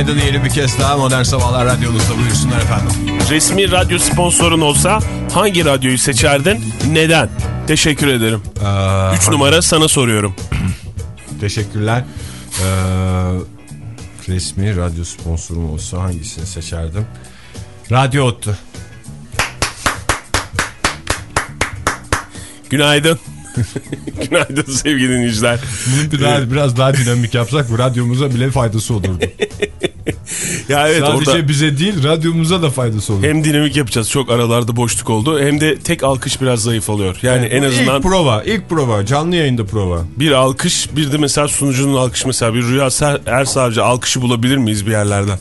günaydın yeni bir kez daha Modern Sabahlar Radyonuzda buyursunlar efendim. Resmi radyo sponsorun olsa hangi radyoyu seçerdin? Neden? Teşekkür ederim. 3 ee, numara sana soruyorum. Teşekkürler. Ee, resmi radyo sponsorum olsa hangisini seçerdim? Radyo Ottu. Günaydın. Günaydın sevgili dinleyiciler. Bunu biraz, biraz daha dinamik yapsak radyomuza bile faydası olurdu. ya evet, Sadece orada bize değil radyomuza da faydası olur. Hem dinamik yapacağız çok aralarda boşluk oldu hem de tek alkış biraz zayıf oluyor. Yani evet, en azından. İlk prova ilk prova canlı yayında prova. Bir alkış bir de mesela sunucunun alkışı mesela bir Rüya Ersavcı alkışı bulabilir miyiz bir yerlerden?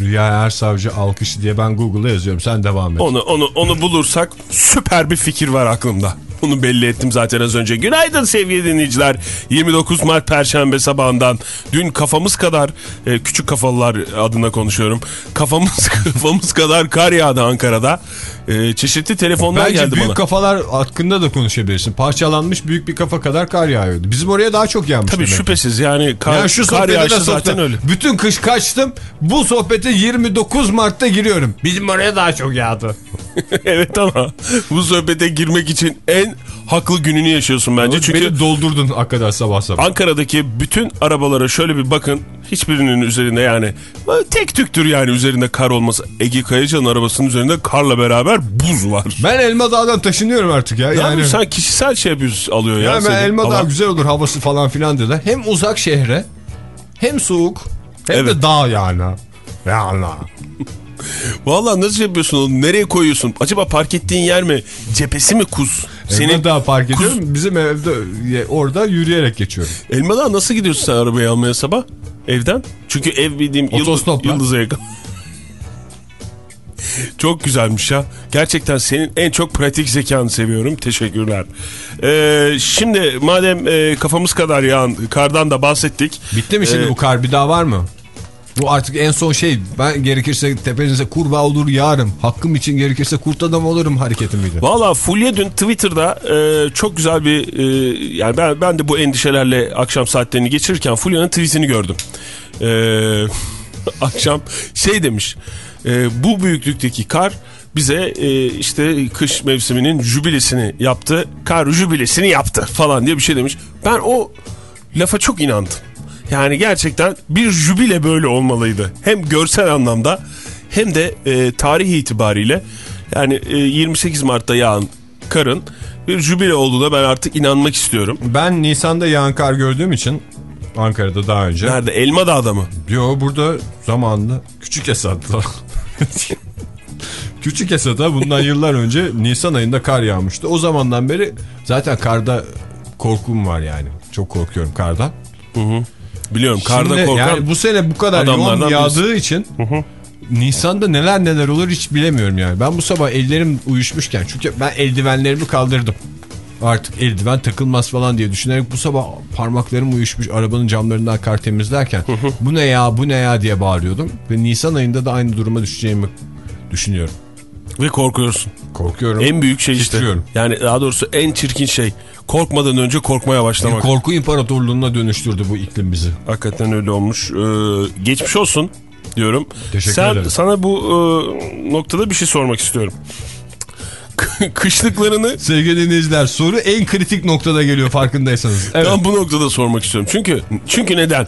Rüya Ersavcı alkışı diye ben Google'a yazıyorum sen devam et. Onu, onu, onu bulursak süper bir fikir var aklımda. Bunu belli ettim zaten az önce. Günaydın sevgili dinleyiciler. 29 Mart Perşembe sabahından dün kafamız kadar e, küçük kafalılar adına konuşuyorum. Kafamız kafamız kadar kar yağdı Ankara'da. E, çeşitli telefonlar Bence geldi bana. büyük kafalar hakkında da konuşabilirsin. Parçalanmış büyük bir kafa kadar kar yağıyordu. Bizim oraya daha çok yağmış. Tabii demek. şüphesiz yani kar, yani şu kar yağışı zaten öyle. Bütün kış kaçtım. Bu sohbete 29 Mart'ta giriyorum. Bizim oraya daha çok yağdı. evet ama bu sohbete girmek için en haklı gününü yaşıyorsun bence. Çünkü Beni doldurdun hakikaten sabah sabah. Ankara'daki bütün arabalara şöyle bir bakın. Hiçbirinin üzerinde yani tek tüktür yani üzerinde kar olması. Ege Kayacan'ın arabasının üzerinde karla beraber buz var. Ben Elma Dağ'dan taşınıyorum artık ya. Yani, yani sen kişisel şey yapıyorsun alıyor ya. Ya ben Elma Dağ güzel olur havası falan filan dediler. Hem uzak şehre hem soğuk hem evet. de dağ yani. Yani. Valla nasıl yapıyorsun onu? Nereye koyuyorsun? Acaba park ettiğin yer mi? Cephesi mi kuz? Senin daha park ediyorum. Kuz... Bizim evde orada yürüyerek geçiyorum. Elmadağ nasıl gidiyorsun sen arabayı almaya sabah? Evden? Çünkü ev bildiğim yıldız, yıldıza yakın. Çok güzelmiş ya. Gerçekten senin en çok pratik zekanı seviyorum. Teşekkürler. Ee, şimdi madem e, kafamız kadar yağan kardan da bahsettik. Bitti mi şimdi ee, bu kar bir daha var mı? Bu artık en son şey ben gerekirse tepenize kurbağa olur yarım. Hakkım için gerekirse kurt adam olurum hareketi miydi? Valla Fulya dün Twitter'da e, çok güzel bir e, yani ben, ben de bu endişelerle akşam saatlerini geçirirken Fulya'nın tweetini gördüm. E, akşam şey demiş e, bu büyüklükteki kar bize e, işte kış mevsiminin jübilesini yaptı. Kar jübilesini yaptı falan diye bir şey demiş. Ben o lafa çok inandım. Yani gerçekten bir jübile böyle olmalıydı. Hem görsel anlamda hem de e, tarih itibariyle yani e, 28 Mart'ta yağan karın bir jübile olduğuna ben artık inanmak istiyorum. Ben Nisan'da yağan kar gördüğüm için Ankara'da daha önce. Nerede? Elma Dağ'da mı? Yo burada zamanında Küçük Esad'da. Küçük Esad'a bundan yıllar önce Nisan ayında kar yağmıştı. O zamandan beri zaten karda korkum var yani. Çok korkuyorum kardan. Hı hı. Biliyorum karda Şimdi, korkan yani bu sene bu kadar yoğun yağdığı birisi. için hı hı. Nisan'da neler neler olur hiç bilemiyorum yani. Ben bu sabah ellerim uyuşmuşken çünkü ben eldivenlerimi kaldırdım. Artık eldiven takılmaz falan diye düşünerek bu sabah parmaklarım uyuşmuş arabanın camlarından kar temizlerken hı hı. bu ne ya bu ne ya diye bağırıyordum. Ve Nisan ayında da aynı duruma düşeceğimi düşünüyorum. Ve korkuyorsun. Korkuyorum. En büyük şey işte. Yani daha doğrusu en çirkin şey. Korkmadan önce korkmaya başlamak. Bir korku imparatorluğuna dönüştürdü bu iklim bizi. Hakikaten öyle olmuş. Ee, geçmiş olsun diyorum. Teşekkür Sen, ederim. Sana bu e, noktada bir şey sormak istiyorum. kışlıklarını... Sevgili dinleyiciler soru en kritik noktada geliyor farkındaysanız. Evet. Tam bu noktada sormak istiyorum. Çünkü çünkü neden?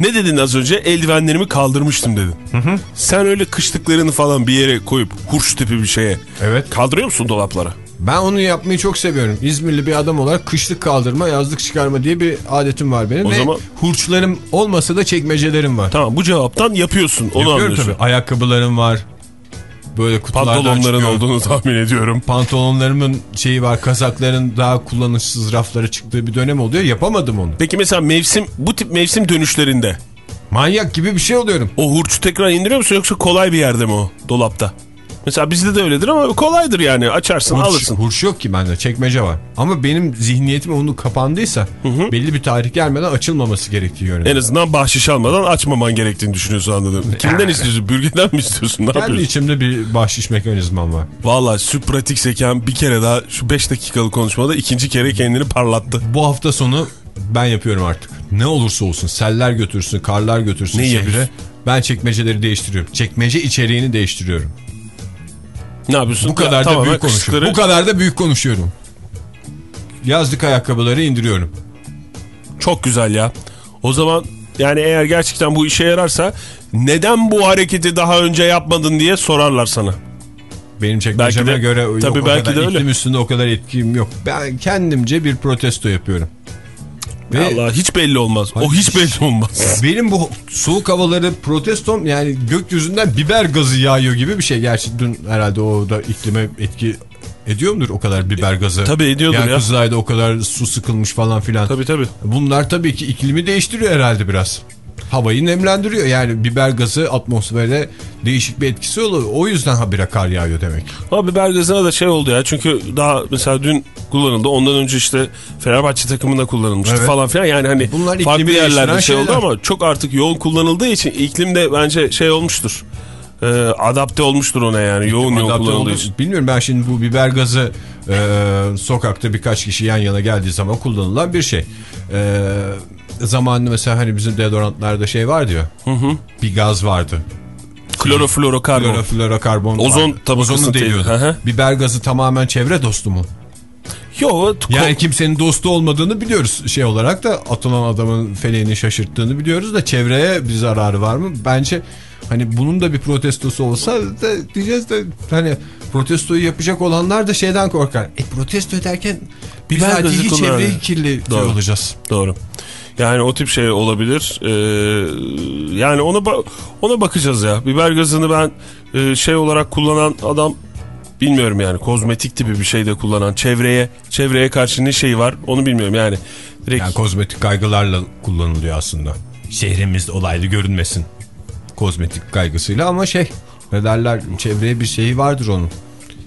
Ne dedin az önce? Eldivenlerimi kaldırmıştım dedin. Hı hı. Sen öyle kışlıklarını falan bir yere koyup hurç tipi bir şeye evet. kaldırıyor musun dolaplara? Ben onu yapmayı çok seviyorum. İzmirli bir adam olarak kışlık kaldırma, yazlık çıkarma diye bir adetim var benim. O Ve zaman hurçlarım olmasa da çekmecelerim var. Tamam bu cevaptan yapıyorsun. Onu Yapıyorum anlıyorsun. tabii. Ayakkabılarım var. Böyle kutulardan Pantolonların çıkıyor. olduğunu tahmin ediyorum. Pantolonlarımın şeyi var kazakların daha kullanışsız raflara çıktığı bir dönem oluyor. Yapamadım onu. Peki mesela mevsim bu tip mevsim dönüşlerinde. Manyak gibi bir şey oluyorum. O hurçu tekrar indiriyor musun yoksa kolay bir yerde mi o dolapta? Mesela bizde de öyledir ama kolaydır yani açarsın hurç, alırsın. Hurç yok ki bende çekmece var. Ama benim zihniyetim onu kapandıysa hı hı. belli bir tarih gelmeden açılmaması gerektiği yönünde. En azından bahşiş almadan açmaman gerektiğini düşünüyorsun anladım. Kimden istiyorsun? Bürgeden mi istiyorsun? Ne Kendi yapıyorsun? içimde bir bahşiş mekanizmam var. Valla şu pratik zekan bir kere daha şu 5 dakikalık konuşmada ikinci kere kendini parlattı. Bu hafta sonu ben yapıyorum artık. Ne olursa olsun seller götürsün, karlar götürsün ne şehre. Ben çekmeceleri değiştiriyorum. Çekmece içeriğini değiştiriyorum. Ne yapıyorsun? Bu kadar ya, da büyük konuşuyorum. Bu kadar da büyük konuşuyorum. Yazlık ayakkabıları indiriyorum. Çok güzel ya. O zaman yani eğer gerçekten bu işe yararsa neden bu hareketi daha önce yapmadın diye sorarlar sana. Benim çekmeceme de, göre yok, tabii belki de öyle. üstünde o kadar etkim yok. Ben kendimce bir protesto yapıyorum. Ve Allah hiç belli olmaz. O hiç belli olmaz. Benim bu soğuk havaları protestom yani gökyüzünden biber gazı yağıyor gibi bir şey. Gerçi dün herhalde o da iklime etki ediyor mudur o kadar biber gazı? Tabii ediyordur yani ya. Kızılay'da o kadar su sıkılmış falan filan. Tabii tabii. Bunlar tabii ki iklimi değiştiriyor herhalde biraz havayı nemlendiriyor. Yani biber gazı atmosferde değişik bir etkisi oluyor. O yüzden habire kar yağıyor demek. Ama biber gazına da şey oldu ya. Çünkü daha mesela dün kullanıldı. Ondan önce işte Fenerbahçe takımında kullanılmıştı evet. falan filan. Yani hani Bunlar farklı yerlerde şey oldu ama çok artık yoğun kullanıldığı için iklimde bence şey olmuştur. E, adapte olmuştur ona yani yoğun yoğun kullanıldığı için. Bilmiyorum ben şimdi bu biber gazı e, sokakta birkaç kişi yan yana geldiği zaman kullanılan bir şey. E, zamanında mesela hani bizim deodorantlarda şey var diyor. Hı hı. Bir gaz vardı. Kloroflorokarbon. Kloroflorokarbon. Ozon tabakasını deliyordu. Biber gazı tamamen çevre dostu mu? Yok. Yani kimsenin dostu olmadığını biliyoruz şey olarak da atılan adamın feleğini şaşırttığını biliyoruz da çevreye bir zararı var mı? Bence hani bunun da bir protestosu olsa da diyeceğiz de hani protestoyu yapacak olanlar da şeyden korkar. E protesto ederken biber gazı çevreyi kirli Doğru. olacağız. Doğru. Yani o tip şey olabilir. Ee, yani ona ba ona bakacağız ya. Biber gazını ben e, şey olarak kullanan adam bilmiyorum yani kozmetik tipi bir şey de kullanan çevreye çevreye karşı ne şey var onu bilmiyorum yani. Direkt... Yani kozmetik kaygılarla kullanılıyor aslında. Şehrimiz olaylı görünmesin. Kozmetik kaygısıyla ama şey ne derler çevreye bir şeyi vardır onun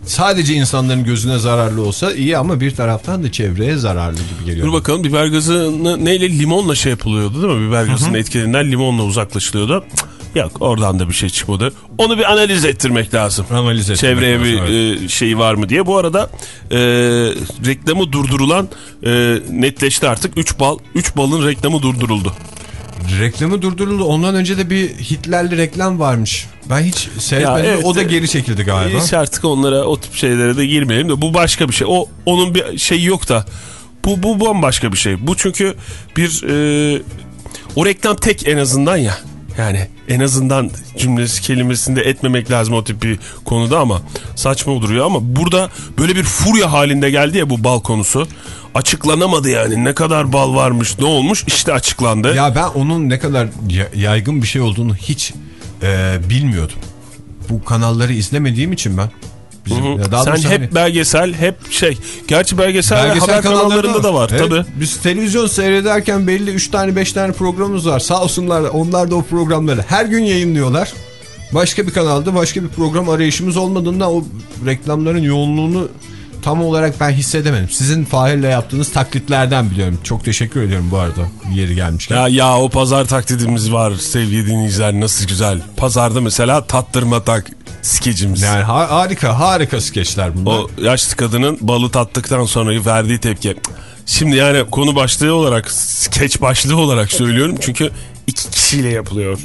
sadece insanların gözüne zararlı olsa iyi ama bir taraftan da çevreye zararlı gibi geliyor. Dur bakalım biber gazını neyle limonla şey yapılıyordu değil mi? Biber gazının etkilerinden limonla uzaklaşılıyordu. Yok oradan da bir şey çıkmadı. Onu bir analiz ettirmek lazım. Analiz ettirmek Çevreye bir e, şey var mı diye. Bu arada e, reklamı durdurulan e, netleşti artık. 3 bal 3 balın reklamı durduruldu. Reklamı durduruldu. Ondan önce de bir Hitlerli reklam varmış. Ben hiç seyretmedim. Evet, o da geri çekildi galiba. Hiç artık onlara o tip şeylere de girmeyelim de bu başka bir şey. O onun bir şeyi yok da. Bu bu bambaşka bir şey. Bu çünkü bir e, o reklam tek en azından ya. Yani en azından cümlesi kelimesinde etmemek lazım o tip bir konuda ama saçma duruyor ama burada böyle bir furya halinde geldi ya bu bal konusu. Açıklanamadı yani ne kadar bal varmış ne olmuş işte açıklandı. Ya ben onun ne kadar yaygın bir şey olduğunu hiç e, bilmiyordum. Bu kanalları izlemediğim için ben. Bizim, hı hı. Sen hep hani... belgesel hep şey. Gerçi belgesel, belgesel haber kanallarında da var. Evet, tabii. Biz televizyon seyrederken belli 3 tane 5 tane programımız var. Sağ olsunlar onlar da o programları her gün yayınlıyorlar. Başka bir kanalda başka bir program arayışımız olmadığında o reklamların yoğunluğunu tam olarak ben hissedemedim. Sizin Fahir'le yaptığınız taklitlerden biliyorum. Çok teşekkür ediyorum bu arada yeri gelmişken. Ya, ya o pazar taklidimiz var sevgili dinleyiciler nasıl güzel. Pazarda mesela tattırma tak skecimiz. Yani harika harika skeçler bunlar. O yaşlı kadının balı tattıktan sonra verdiği tepki. Şimdi yani konu başlığı olarak skeç başlığı olarak söylüyorum çünkü iki kişiyle yapılıyor.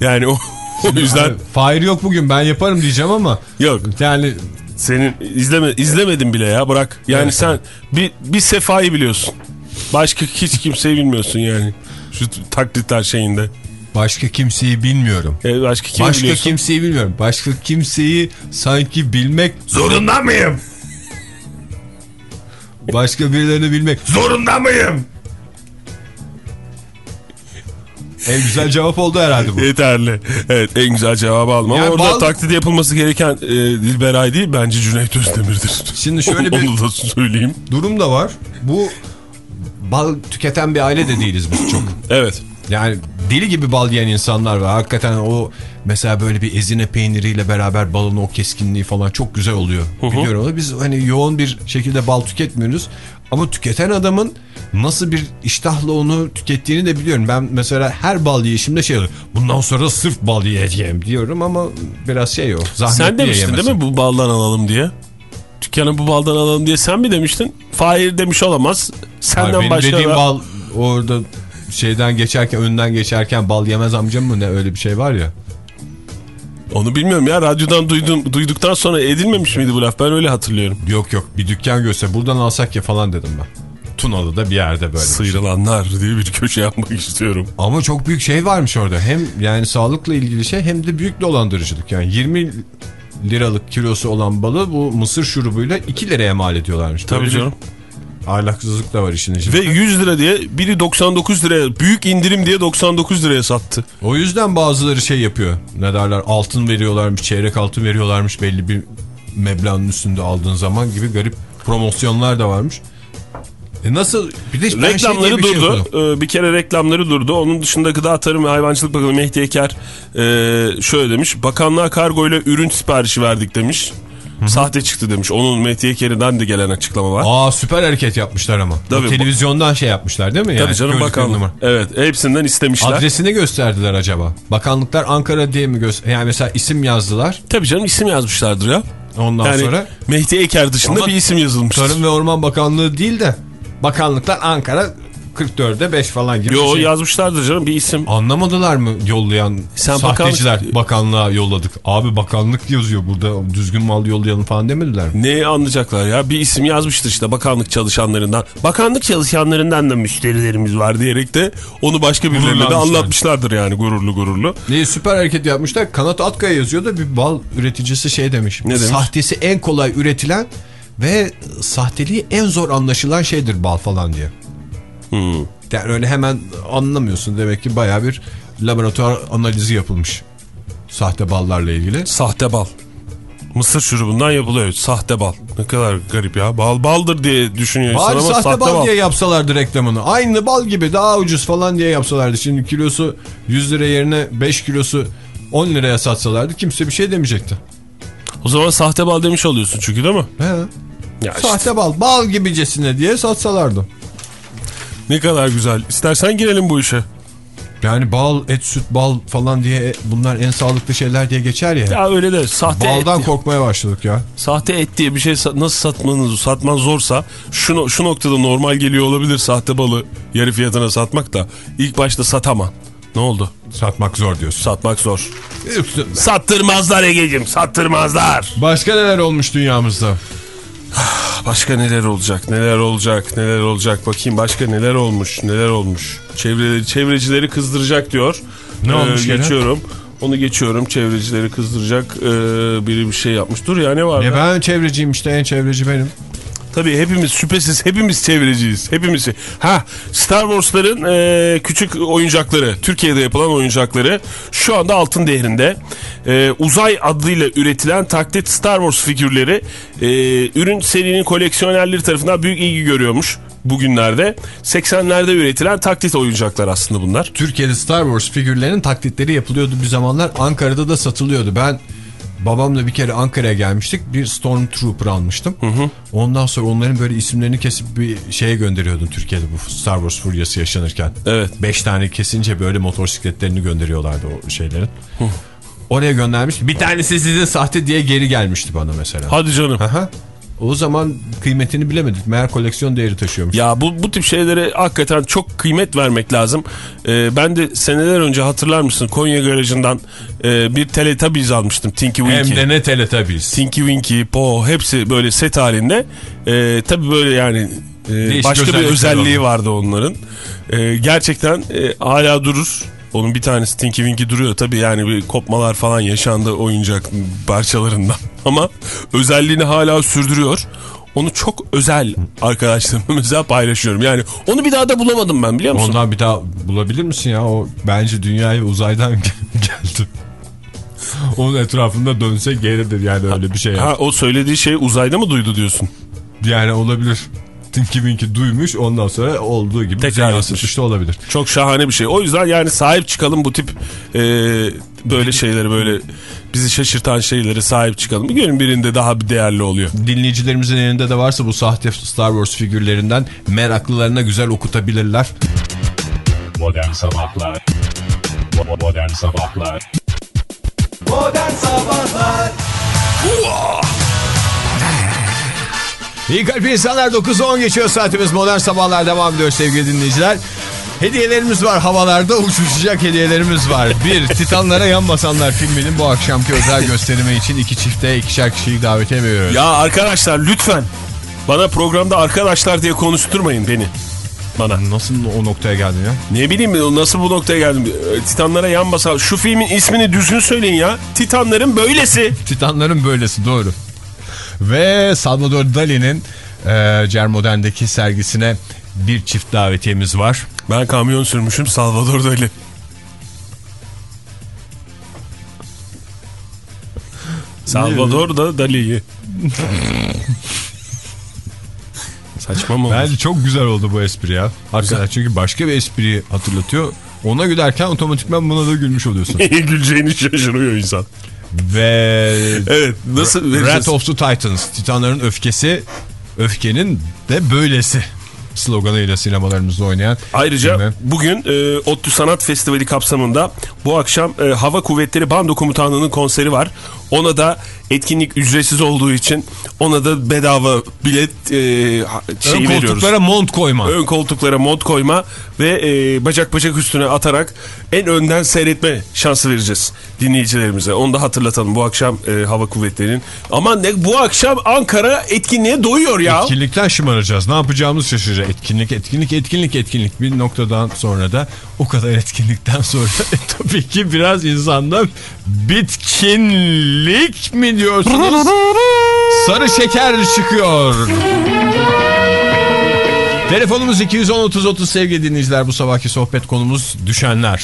Yani o, o yüzden... Yani, Fahir yok bugün ben yaparım diyeceğim ama. Yok. Yani senin izleme izlemedin bile ya bırak. Yani evet, sen bir bir Sefa'yı biliyorsun. Başka hiç kimseyi bilmiyorsun yani. Şu taklitler şeyinde. Başka kimseyi bilmiyorum. Evet, başka kimi Başka biliyorsun? kimseyi bilmiyorum. Başka kimseyi sanki bilmek zorunda mıyım? Başka birilerini bilmek zorunda mıyım? En güzel cevap oldu herhalde bu. Yeterli. Evet en güzel cevabı almam. Yani Orada bal... taklidi yapılması gereken e, Dilberay değil bence Cüneyt Özdemir'dir. Şimdi şöyle bir... Onu da söyleyeyim. Durum da var. Bu bal tüketen bir aile de değiliz biz çok. evet. Yani deli gibi bal yiyen insanlar var. Hakikaten o mesela böyle bir ezine peyniriyle beraber balın o keskinliği falan çok güzel oluyor. Hı -hı. Biliyorum ama biz hani yoğun bir şekilde bal tüketmiyoruz. Ama tüketen adamın nasıl bir iştahla onu tükettiğini de biliyorum. Ben mesela her bal yiyişimde şey oluyor. Bundan sonra sırf bal yiyeceğim diyorum ama biraz şey o. Sen demiştin değil mi bu baldan alalım diye? Dükkanı bu baldan alalım diye sen mi demiştin? Fahir demiş olamaz. Senden Hayır, benim dediğim bal Orada şeyden geçerken önünden geçerken bal yemez amcam mı ne öyle bir şey var ya. Onu bilmiyorum ya radyodan duydum, duyduktan sonra edilmemiş miydi bu laf ben öyle hatırlıyorum. Yok yok bir dükkan görse buradan alsak ya falan dedim ben. Tunalı'da bir yerde böyle. Şey. Sıyrılanlar diye bir köşe yapmak istiyorum. Ama çok büyük şey varmış orada. Hem yani sağlıkla ilgili şey hem de büyük dolandırıcılık. Yani 20 liralık kilosu olan balı bu mısır şurubuyla 2 liraya mal ediyorlarmış. Tabii Böyle canım. Ahlaksızlık da var işin içinde. Ve 100 lira diye biri 99 liraya büyük indirim diye 99 liraya sattı. O yüzden bazıları şey yapıyor. Ne derler altın veriyorlarmış çeyrek altın veriyorlarmış belli bir meblağın üstünde aldığın zaman gibi garip promosyonlar da varmış. E nasıl? Bir de şey reklamları şey bir durdu. Şey bir kere reklamları durdu. Onun dışında Gıda Tarım ve Hayvancılık Bakanı Mehdi Eker e, şöyle demiş. Bakanlığa kargo ile ürün siparişi verdik demiş. Hı -hı. Sahte çıktı demiş. Onun Mehdi Eker'inden de gelen açıklama var. Aa süper hareket yapmışlar ama. Tabii, televizyondan şey yapmışlar değil mi? Tabii yani, canım bakanlık. Evet hepsinden istemişler. Adresini gösterdiler acaba. Bakanlıklar Ankara diye mi göster? Yani mesela isim yazdılar. Tabii canım isim yazmışlardır ya. Ondan yani, sonra. Mehdi Eker dışında ama bir isim yazılmıştır. Tarım ve Orman Bakanlığı değil de bakanlıklar Ankara 44'e 5 falan gibi Yo şey. yazmışlardır canım bir isim. Anlamadılar mı yollayan Sen sahteciler bakanlık... bakanlığa yolladık. Abi bakanlık yazıyor burada düzgün mal yollayalım falan demediler mi? Ne anlayacaklar ya bir isim yazmıştır işte bakanlık çalışanlarından. Bakanlık çalışanlarından da müşterilerimiz var diyerek de onu başka birilerine de anlatmışlardır yani gururlu gururlu. Ne süper hareket yapmışlar. Kanat Atkaya yazıyor da bir bal üreticisi şey demiş. Ne demiş? Sahtesi en kolay üretilen ve sahteliği en zor anlaşılan şeydir bal falan diye. Hmm. Yani öyle hemen anlamıyorsun. Demek ki baya bir laboratuvar analizi yapılmış. Sahte ballarla ilgili. Sahte bal. Mısır şurubundan yapılıyor. Sahte bal. Ne kadar garip ya. Bal baldır diye düşünüyor insan ama sahte, sahte bal, bal diye yapsalardı reklamını. Aynı bal gibi daha ucuz falan diye yapsalardı. Şimdi kilosu 100 lira yerine 5 kilosu 10 liraya satsalardı kimse bir şey demeyecekti. O zaman sahte bal demiş oluyorsun çünkü değil mi? He. Ya sahte işte. bal. Bal gibicesine diye satsalardı. Ne kadar güzel. İstersen girelim bu işe. Yani bal, et, süt, bal falan diye bunlar en sağlıklı şeyler diye geçer ya. Ya öyle de sahte Baldan et korkmaya başladık ya. Sahte et diye bir şey nasıl satmanız, satman zorsa şu, şu noktada normal geliyor olabilir sahte balı yarı fiyatına satmak da ilk başta satama. Ne oldu? Satmak zor diyorsun. Satmak zor. Sattırmazlar Ege'cim sattırmazlar. Başka neler olmuş dünyamızda? Başka neler olacak, neler olacak, neler olacak. Bakayım başka neler olmuş, neler olmuş. Çevre, çevrecileri kızdıracak diyor. Ne ee, olmuş Geçiyorum. Gene? Onu geçiyorum. Çevrecileri kızdıracak ee, biri bir şey yapmış. Dur ya ne var? Ne ben çevreciyim işte en çevreci benim. Tabii hepimiz şüphesiz hepimiz çevreciyiz. Hepimiz. Ha Star Wars'ların e, küçük oyuncakları, Türkiye'de yapılan oyuncakları şu anda altın değerinde. E, uzay adıyla üretilen taklit Star Wars figürleri e, ürün serinin koleksiyonerleri tarafından büyük ilgi görüyormuş bugünlerde. 80'lerde üretilen taklit oyuncaklar aslında bunlar. Türkiye'de Star Wars figürlerinin taklitleri yapılıyordu bir zamanlar. Ankara'da da satılıyordu. Ben babamla bir kere Ankara'ya gelmiştik. Bir Stormtrooper almıştım. Hı hı. Ondan sonra onların böyle isimlerini kesip bir şeye gönderiyordun Türkiye'de bu Star Wars furyası yaşanırken. Evet. Beş tane kesince böyle motosikletlerini gönderiyorlardı o şeylerin. Hı. Oraya göndermiş. Bir tanesi sizin sahte diye geri gelmişti bana mesela. Hadi canım. Aha. O zaman kıymetini bilemedik. Meğer koleksiyon değeri taşıyormuş. Ya bu, bu tip şeylere hakikaten çok kıymet vermek lazım. Ee, ben de seneler önce hatırlar mısın Konya garajından e, bir Teletubbies almıştım. Tinky Winky. Hem de ne Teletubbies. Tinky Winky, Po hepsi böyle set halinde. Ee, tabii böyle yani e, başka bir özelliği oldu. vardı onların. E, gerçekten e, hala durur. Onun bir tanesi Tinky Winky duruyor. Tabii yani bir kopmalar falan yaşandı oyuncak parçalarından. Ama özelliğini hala sürdürüyor. Onu çok özel arkadaşlarımla mesela paylaşıyorum. Yani onu bir daha da bulamadım ben biliyor musun? Ondan bir daha bulabilir misin ya? O bence dünyaya uzaydan geldi. Onun etrafında dönse geridir yani öyle bir şey. Ha, o söylediği şey uzayda mı duydu diyorsun? Yani olabilir. Winky duymuş ondan sonra olduğu gibi tekrar yansıtmış da olabilir. Çok şahane bir şey. O yüzden yani sahip çıkalım bu tip e, böyle şeyleri böyle bizi şaşırtan şeyleri sahip çıkalım. Bir günün birinde daha bir değerli oluyor. Dinleyicilerimizin elinde de varsa bu sahte Star Wars figürlerinden meraklılarına güzel okutabilirler. Modern Sabahlar Modern Sabahlar Modern Sabahlar İyi kalp insanlar 9'a 10 geçiyor saatimiz modern sabahlar devam ediyor sevgili dinleyiciler. Hediyelerimiz var havalarda uçuşacak hediyelerimiz var. Bir Titanlara Yan Basanlar filminin bu akşamki özel gösterimi için iki çifte ikişer kişiyi davet ediyoruz. Ya arkadaşlar lütfen bana programda arkadaşlar diye konuşturmayın beni. Bana. Nasıl o noktaya geldin ya? Ne bileyim nasıl bu noktaya geldim. Titanlara yan basar. Şu filmin ismini düzgün söyleyin ya. Titanların böylesi. Titanların böylesi doğru. Ve Salvador Dali'nin e, Cermodern'deki sergisine bir çift davetiyemiz var. Ben kamyon sürmüşüm Salvador Dali. Salvador da Dali'yi. Saçma mı Bence çok güzel oldu bu espri ya. Hakikaten çünkü başka bir espriyi hatırlatıyor. Ona gülerken otomatikman buna da gülmüş oluyorsun. Güleceğini şaşırıyor insan. Ve evet nasıl Wrath of the Titans Titanların öfkesi öfkenin de böylesi sloganıyla sinemalarımızda oynayan. Ayrıca filmi. bugün e, ODTÜ Sanat Festivali kapsamında bu akşam e, Hava Kuvvetleri Bando Komutanlığı'nın konseri var. Ona da etkinlik ücretsiz olduğu için ona da bedava bilet e, şeyi Ön veriyoruz. koltuklara mont koyma. Ön koltuklara mont koyma ve e, bacak bacak üstüne atarak en önden seyretme şansı vereceğiz dinleyicilerimize. Onu da hatırlatalım bu akşam e, Hava Kuvvetleri'nin. Ama ne bu akşam Ankara etkinliğe doyuyor ya. Etkinlikten şımaracağız. Ne yapacağımız şaşıracak. Etkinlik, etkinlik, etkinlik, etkinlik. Bir noktadan sonra da o kadar etkinlikten sonra e, tabii ki biraz insandan bitkinlik mi diyorsunuz? Sarı şeker çıkıyor. Telefonumuz 210-30-30 sevgili dinleyiciler. Bu sabahki sohbet konumuz düşenler.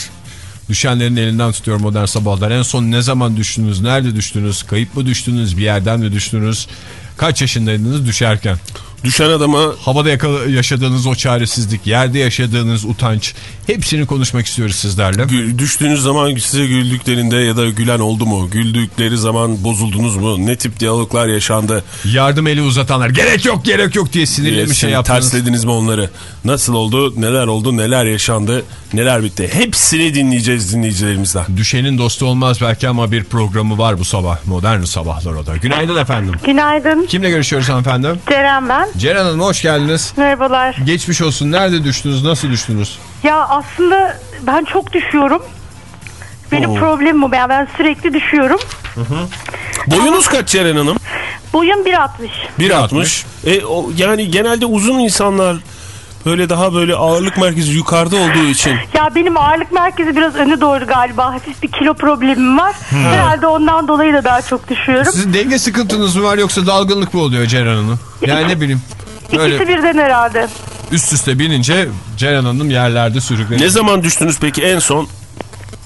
Düşenlerin elinden tutuyor modern sabahlar. En son ne zaman düştünüz? Nerede düştünüz? Kayıp mı düştünüz? Bir yerden mi düştünüz? Kaç yaşındaydınız düşerken? Düşen adama havada yaşadığınız o çaresizlik, yerde yaşadığınız utanç hepsini konuşmak istiyoruz sizlerle. Düştüğünüz zaman size güldüklerinde ya da gülen oldu mu? Güldükleri zaman bozuldunuz mu? Ne tip diyaloglar yaşandı? Yardım eli uzatanlar gerek yok gerek yok diye sinirli bir şey yaptınız. Terslediniz mi onları? Nasıl oldu? Neler oldu? Neler yaşandı? Neler bitti? Hepsini dinleyeceğiz dinleyicilerimizden. Düşenin dostu olmaz belki ama bir programı var bu sabah. Modern sabahlar o da. Günaydın efendim. Günaydın. Kimle görüşüyoruz hanımefendi? Ceren ben. Ceren Hanım hoş geldiniz. Merhabalar. Geçmiş olsun. Nerede düştünüz? Nasıl düştünüz? Ya aslında ben çok düşüyorum. Benim Oo. problemim o. Ben, ben sürekli düşüyorum. Hı hı. Boyunuz kaç Ceren Hanım? Boyum 1.60. 1.60. E, yani genelde uzun insanlar böyle daha böyle ağırlık merkezi yukarıda olduğu için. Ya benim ağırlık merkezi biraz öne doğru galiba. Hafif bir kilo problemim var. Hmm. Herhalde ondan dolayı da daha çok düşüyorum. Sizin denge sıkıntınız mı var yoksa dalgınlık mı oluyor Ceren Hanım? Yani ne bileyim. Böyle İkisi birden herhalde. Üst üste binince Ceren Hanım yerlerde sürükleniyor. Ne zaman düştünüz peki en son?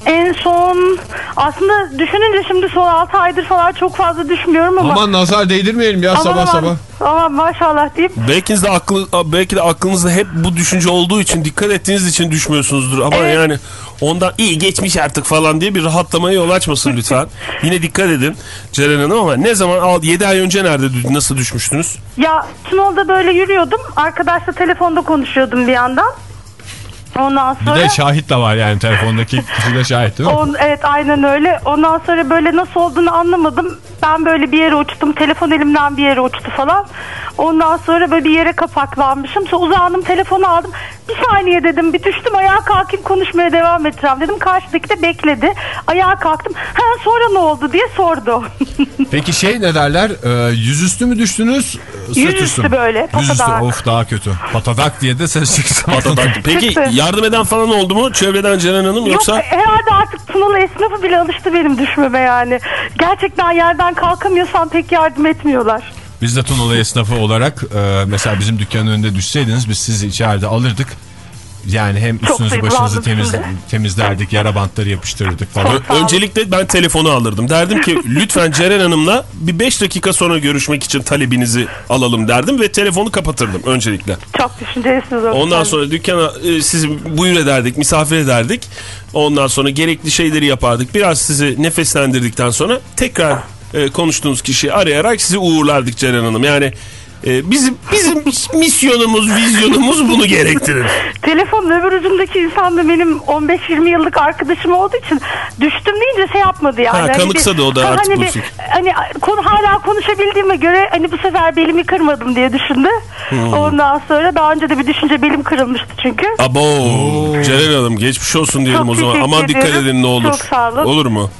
En son aslında düşününce şimdi son 6 aydır falan çok fazla düşmüyorum ama. Aman nazar değdirmeyelim ya aman sabah aman, sabah. Aman maşallah deyip. Belki de, aklı, belki de aklınızda hep bu düşünce olduğu için dikkat ettiğiniz için düşmüyorsunuzdur. Ama evet. yani ondan iyi geçmiş artık falan diye bir rahatlamaya yol açmasın lütfen. Yine dikkat edin Ceren Hanım ama ne zaman 7 ay önce nerede nasıl düşmüştünüz? Ya Tunol'da böyle yürüyordum. Arkadaşla telefonda konuşuyordum bir yandan. Ondan sonra... Bir de şahit de var yani telefondaki kişi de şahit değil mi? On, evet aynen öyle. Ondan sonra böyle nasıl olduğunu anlamadım. Ben böyle bir yere uçtum. Telefon elimden bir yere uçtu falan. Ondan sonra böyle bir yere kapaklanmışım. Sonra uzandım telefonu aldım. Bir saniye dedim bir düştüm ayağa kalkayım konuşmaya devam edeceğim dedim. Karşıdaki de bekledi. Ayağa kalktım. Ha sonra ne oldu diye sordu. Peki şey ne derler? Ee, yüzüstü mü düştünüz? Yüzüstü böyle. Patadak. Yüzüstü of daha kötü. Patadak diye de ses çıktı. Patadak. Peki çıktı. yardım eden falan oldu mu? Çevreden Ceren Hanım yoksa? Yok herhalde artık Tunalı esnafı bile alıştı benim düşmeme yani. Gerçekten yerden kalkamıyorsan pek yardım etmiyorlar. Biz de Tunalı esnafı olarak e, mesela bizim dükkanın önünde düşseydiniz biz sizi içeride alırdık. Yani hem üstünüzü başınızı temiz, temizlerdik, yara bantları yapıştırırdık falan. Öncelikle ben telefonu alırdım. Derdim ki lütfen Ceren Hanım'la bir 5 dakika sonra görüşmek için talebinizi alalım derdim ve telefonu kapatırdım öncelikle. Çok düşüncelisiniz. Ondan sonra dükkana e, sizi buyur ederdik, misafir ederdik. Ondan sonra gerekli şeyleri yapardık. Biraz sizi nefeslendirdikten sonra tekrar e, konuştuğunuz kişiyi arayarak sizi uğurlardık Ceren Hanım. Yani Ee, bizim bizim misyonumuz, vizyonumuz bunu gerektirir. Telefonun öbür ucundaki insan da benim 15-20 yıllık arkadaşım olduğu için düştüm deyince şey yapmadı yani. Ha, Hani kanıksadı bir- o da artık hani, bir- hani konu hala konuşabildiğime göre hani bu sefer belimi kırmadım diye düşündü. Hmm. Ondan sonra daha önce de bir düşünce belim kırılmıştı çünkü. Abo Ceren Hanım geçmiş olsun diyelim Çok o zaman. Aman dikkat edin ne olur. Çok sağ olun. Olur mu?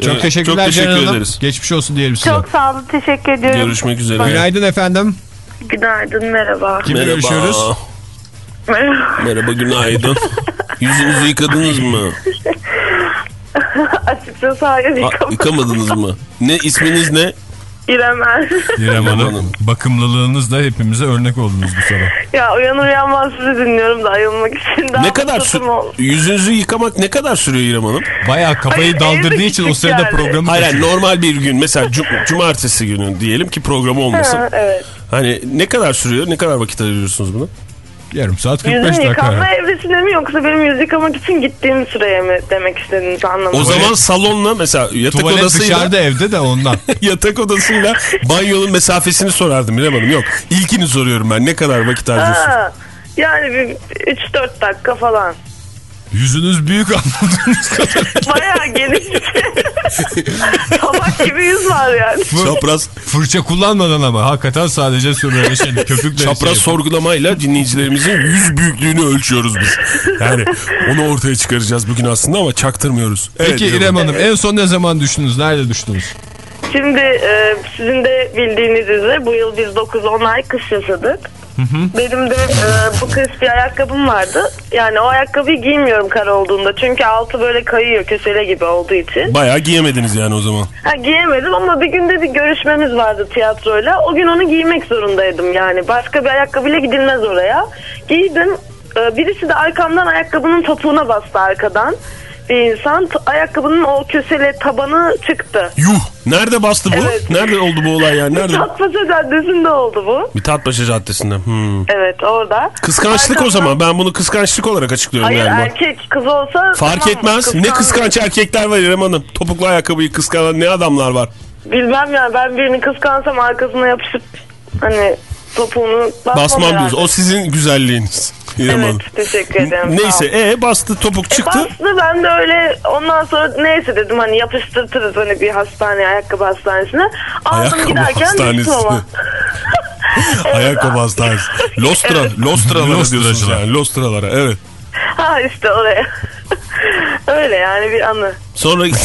Çok Evet, teşekkürler Çok teşekkür Ceren Hanım. ederiz. Geçmiş olsun diyelim size. Çok sağ olun teşekkür ediyorum. Görüşmek üzere. Günaydın efendim. Günaydın merhaba. Kimle görüşüyoruz? Merhaba günaydın. Yüzünüzü yıkadınız mı? Açıkçası hayır Ha, yıkamadım. yıkamadınız mı? Ne isminiz ne? İrem Er. İrem Hanım. Bakımlılığınızda hepimize örnek oldunuz bu sabah. ya uyanır uyanmaz sizi dinliyorum da ayılmak için. Daha ne kadar oldu. yüzünüzü yıkamak ne kadar sürüyor İrem Hanım? Bayağı kafayı Hayır, daldırdığı için o sırada yani. programı Hayır hayır, normal bir gün mesela cum- cumartesi günü diyelim ki programı olmasın. Ha, evet. Hani ne kadar sürüyor? Ne kadar vakit ayırıyorsunuz buna? Yarım saat 45 Yüzün dakika. yıkanma evresinde mi yoksa benim yüz yıkamak için gittiğim süreye mi demek istediğinizi anlamadım. O zaman salonla mesela yatak Tuvalet odasıyla dışarıda evde de ondan. yatak odasıyla banyonun mesafesini sorardım İrem Hanım. Yok ilkini soruyorum ben. Ne kadar vakit harcıyorsun? Ha, yani bir 3-4 dakika falan. Yüzünüz büyük anladığınız kadar. Bayağı geniş. Tabak gibi yüz var yani. Çapraz Fırça kullanmadan ama hakikaten sadece böyle şey köpükle çapraz sorgulamayla dinleyicilerimizin yüz büyüklüğünü ölçüyoruz biz. Yani onu ortaya çıkaracağız bugün aslında ama çaktırmıyoruz. Peki Evet, İrem İrem Hanım en son ne zaman düştünüz? Nerede düştünüz? Şimdi e, sizin de bildiğiniz üzere bu yıl biz 9-10 ay kış yaşadık. Benim de e, bu kış bir ayakkabım vardı. Yani o ayakkabıyı giymiyorum kar olduğunda. Çünkü altı böyle kayıyor kösele gibi olduğu için. Bayağı giyemediniz yani o zaman. Ha, giyemedim ama bir günde bir görüşmemiz vardı tiyatroyla. O gün onu giymek zorundaydım yani. Başka bir ayakkabıyla gidilmez oraya. Giydim. E, birisi de arkamdan ayakkabının topuğuna bastı arkadan. Bir insan ayakkabının o kösele tabanı çıktı. Yuh! Nerede bastı bu? Evet. Nerede oldu bu olay yani? Nerede? Tatpaşa Caddesi'nde oldu bu. Bir Tatpaşa Caddesi'nde. Hmm. Evet orada. Kıskançlık o Arkamdan- zaman. Ben bunu kıskançlık olarak açıklıyorum Hayır yani. bu. erkek kız olsa Fark tamam, etmez. Ne kıskandım. kıskanç erkekler var İrem Hanım. Topuklu ayakkabıyı kıskanan ne adamlar var. Bilmem ya ben birini kıskansam arkasına yapışıp hani topuğunu basmam, Basmam diyorsun. O sizin güzelliğiniz. İrem Hanım. Evet teşekkür ederim. Neyse e bastı topuk E, çıktı. bastı ben de öyle ondan sonra neyse dedim hani yapıştırtırız hani bir hastane ayakkabı hastanesine. Aldım Ayakkabı giderken hastanesi. ama. Ayakkabı hastanesi. Lostra, Lostralara diyorsunuz yani. Lostralara evet. Ha işte oraya. öyle yani bir anı. Sonra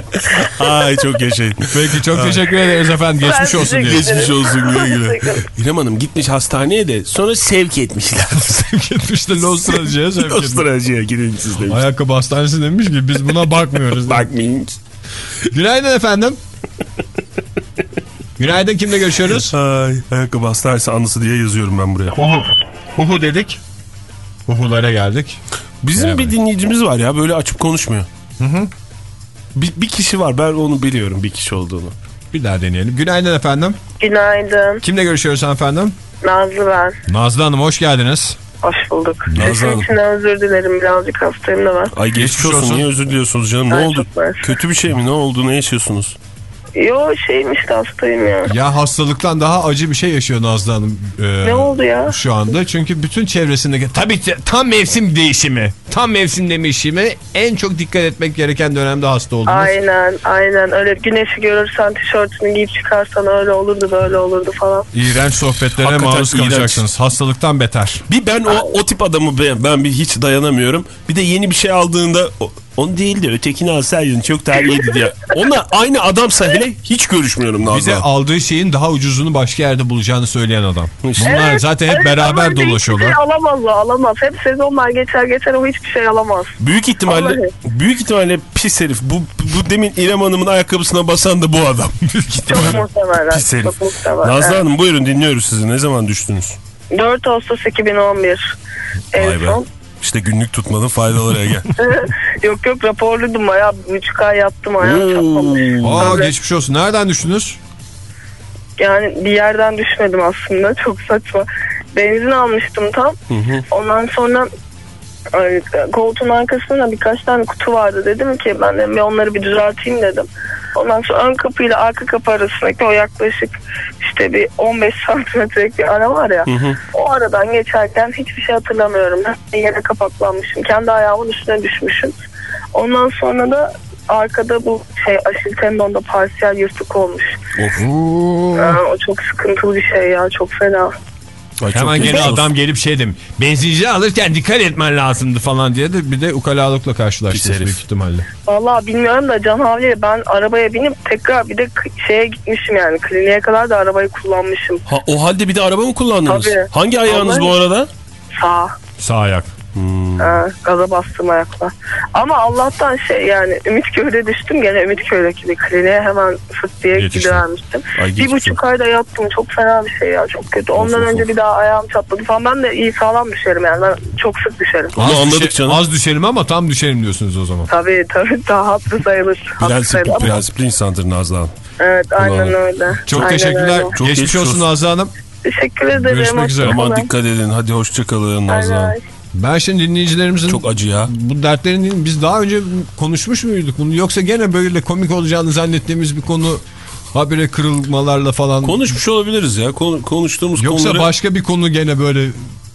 Ay çok yaşayın. Peki çok teşekkür ederiz efendim. Geçmiş Ben olsun diye. Geçmiş olsun güle güle. İrem Hanım gitmiş hastaneye de sonra sevk etmişler. Sevk etmiş de Lostracı'ya sevk etmiş. Lostracıya gidin siz demiş. Ayakkabı hastanesi demiş ki biz buna bakmıyoruz. Bakmayın. Günaydın efendim. Günaydın kimle görüşüyoruz? Ay, ayakkabı hastanesi anısı diye yazıyorum ben buraya. Huhu. Huhu dedik. Huhulara geldik. Bizim Merhaba. bir dinleyicimiz var ya böyle açıp konuşmuyor. Bir, bir kişi var ben onu biliyorum bir kişi olduğunu. Bir daha deneyelim. Günaydın efendim. Günaydın. Kimle görüşüyoruz efendim? Nazlı ben. Nazlı Hanım hoş geldiniz. Hoş bulduk. Hanım. için özür dilerim birazcık hastayım da ben. Ay geçmiş olsun. olsun. Niye özür diliyorsunuz canım? Ne Ay, oldu? Kötü bir şey mi? Ne oldu? Ne yaşıyorsunuz? Yo şeymiş de hastayım ya. Ya hastalıktan daha acı bir şey yaşıyor Nazlı Hanım. ee, Ne oldu ya? Şu anda çünkü bütün çevresindeki tabii ki tam mevsim değişimi, tam mevsim değişimi en çok dikkat etmek gereken dönemde hasta oldunuz. Aynen aynen öyle güneşi görürsen tişörtünü giyip çıkarsan öyle olurdu böyle olurdu falan. İğrenç sohbetlere Hakikaten maruz iğrenç. kalacaksınız. Hastalıktan beter. Bir ben o, o tip adamı ben, ben bir hiç dayanamıyorum. Bir de yeni bir şey aldığında o- onu değil de ötekini alsaydın çok daha iyiydi diye. Onunla aynı adamsa hele hiç görüşmüyorum Nazlı. Hanım. aldığı şeyin daha ucuzunu başka yerde bulacağını söyleyen adam. Bunlar Evet, zaten hep evet, beraber ama dolaşıyorlar. Hiçbir şey alamaz o alamaz. Hep sezonlar geçer geçer o hiçbir şey alamaz. Büyük ihtimalle Vallahi. büyük ihtimaله pis herif. Bu, bu demin İrem Hanım'ın ayakkabısına basan da bu adam. büyük Çok ihtimalle. muhtemelen. Pis herif. Çok muhtemelen. Nazlı Evet. Hanım buyurun dinliyoruz sizi. Ne zaman düştünüz? 4 Ağustos 2011. En son. İşte günlük tutmanın faydaları Ege. yok yok raporluydum bayağı. 3 ay yattım ayağım çatlamış. Aa geçmiş olsun. Nereden düştünüz? Yani bir yerden düşmedim aslında. Çok saçma. Benzin almıştım tam. Ondan sonra koltuğun arkasında birkaç tane kutu vardı. Dedim ki ben de onları bir düzelteyim dedim. Ondan sonra ön kapıyla arka kapı arasındaki o yaklaşık işte bir 15 santimetrelik bir ara var ya. O aradan geçerken hiçbir şey hatırlamıyorum. Ben yere kapaklanmışım. Kendi ayağımın üstüne düşmüşüm. Ondan sonra da arkada bu şey aşil tendonda parsiyel yırtık olmuş. Aa, o çok sıkıntılı bir şey ya. Çok fena. Ay, Hemen gene adam gelip şey demiş. Benzinci alırken dikkat etmen lazımdı falan diye de bir de ukalalıkla karşılaştınız büyük ihtimalle. Vallahi bilmiyorum da Can Havli'ye ben arabaya binip tekrar bir de şeye gitmişim yani kliniğe kadar da arabayı kullanmışım. Ha, o halde bir de araba mı kullandınız? Tabii. Hangi ayağınız Vallahi- bu arada? Sağ. Sağ ayak. Ha, gaza bastım ayakla. Ama Allah'tan şey yani Ümitköy'de düştüm gene Ümitköy'deki bir kliniğe hemen fıt diye gidivermiştim. Bir buçuk ayda yattım çok fena bir şey ya çok kötü. Ondan of, önce of. bir daha ayağım çatladı falan ben de iyi sağlam düşerim yani ben çok sık düşerim. Onu Az anladık canım. Az düşelim ama tam düşelim diyorsunuz o zaman. Tabii tabii daha hatlı sayılır. Hatlı Prensip, sayılır ama- prensipli insandır Nazlı Hanım. Evet aynen öyle. Çok Aynen teşekkürler. öyle. Çok geçmiş geçmiş olsun. Nazlı Hanım. Teşekkür ederim. Görüşmek üzere. Aman dikkat edin. Hadi hoşçakalın Nazlı Hanım. Ben şimdi dinleyicilerimizin Çok acı ya. bu dertlerin biz daha önce konuşmuş muyduk bunu yoksa gene böyle komik olacağını zannettiğimiz bir konu habire kırılmalarla falan Konuşmuş olabiliriz ya. Konu- konuştuğumuz yoksa konuları... başka bir konu gene böyle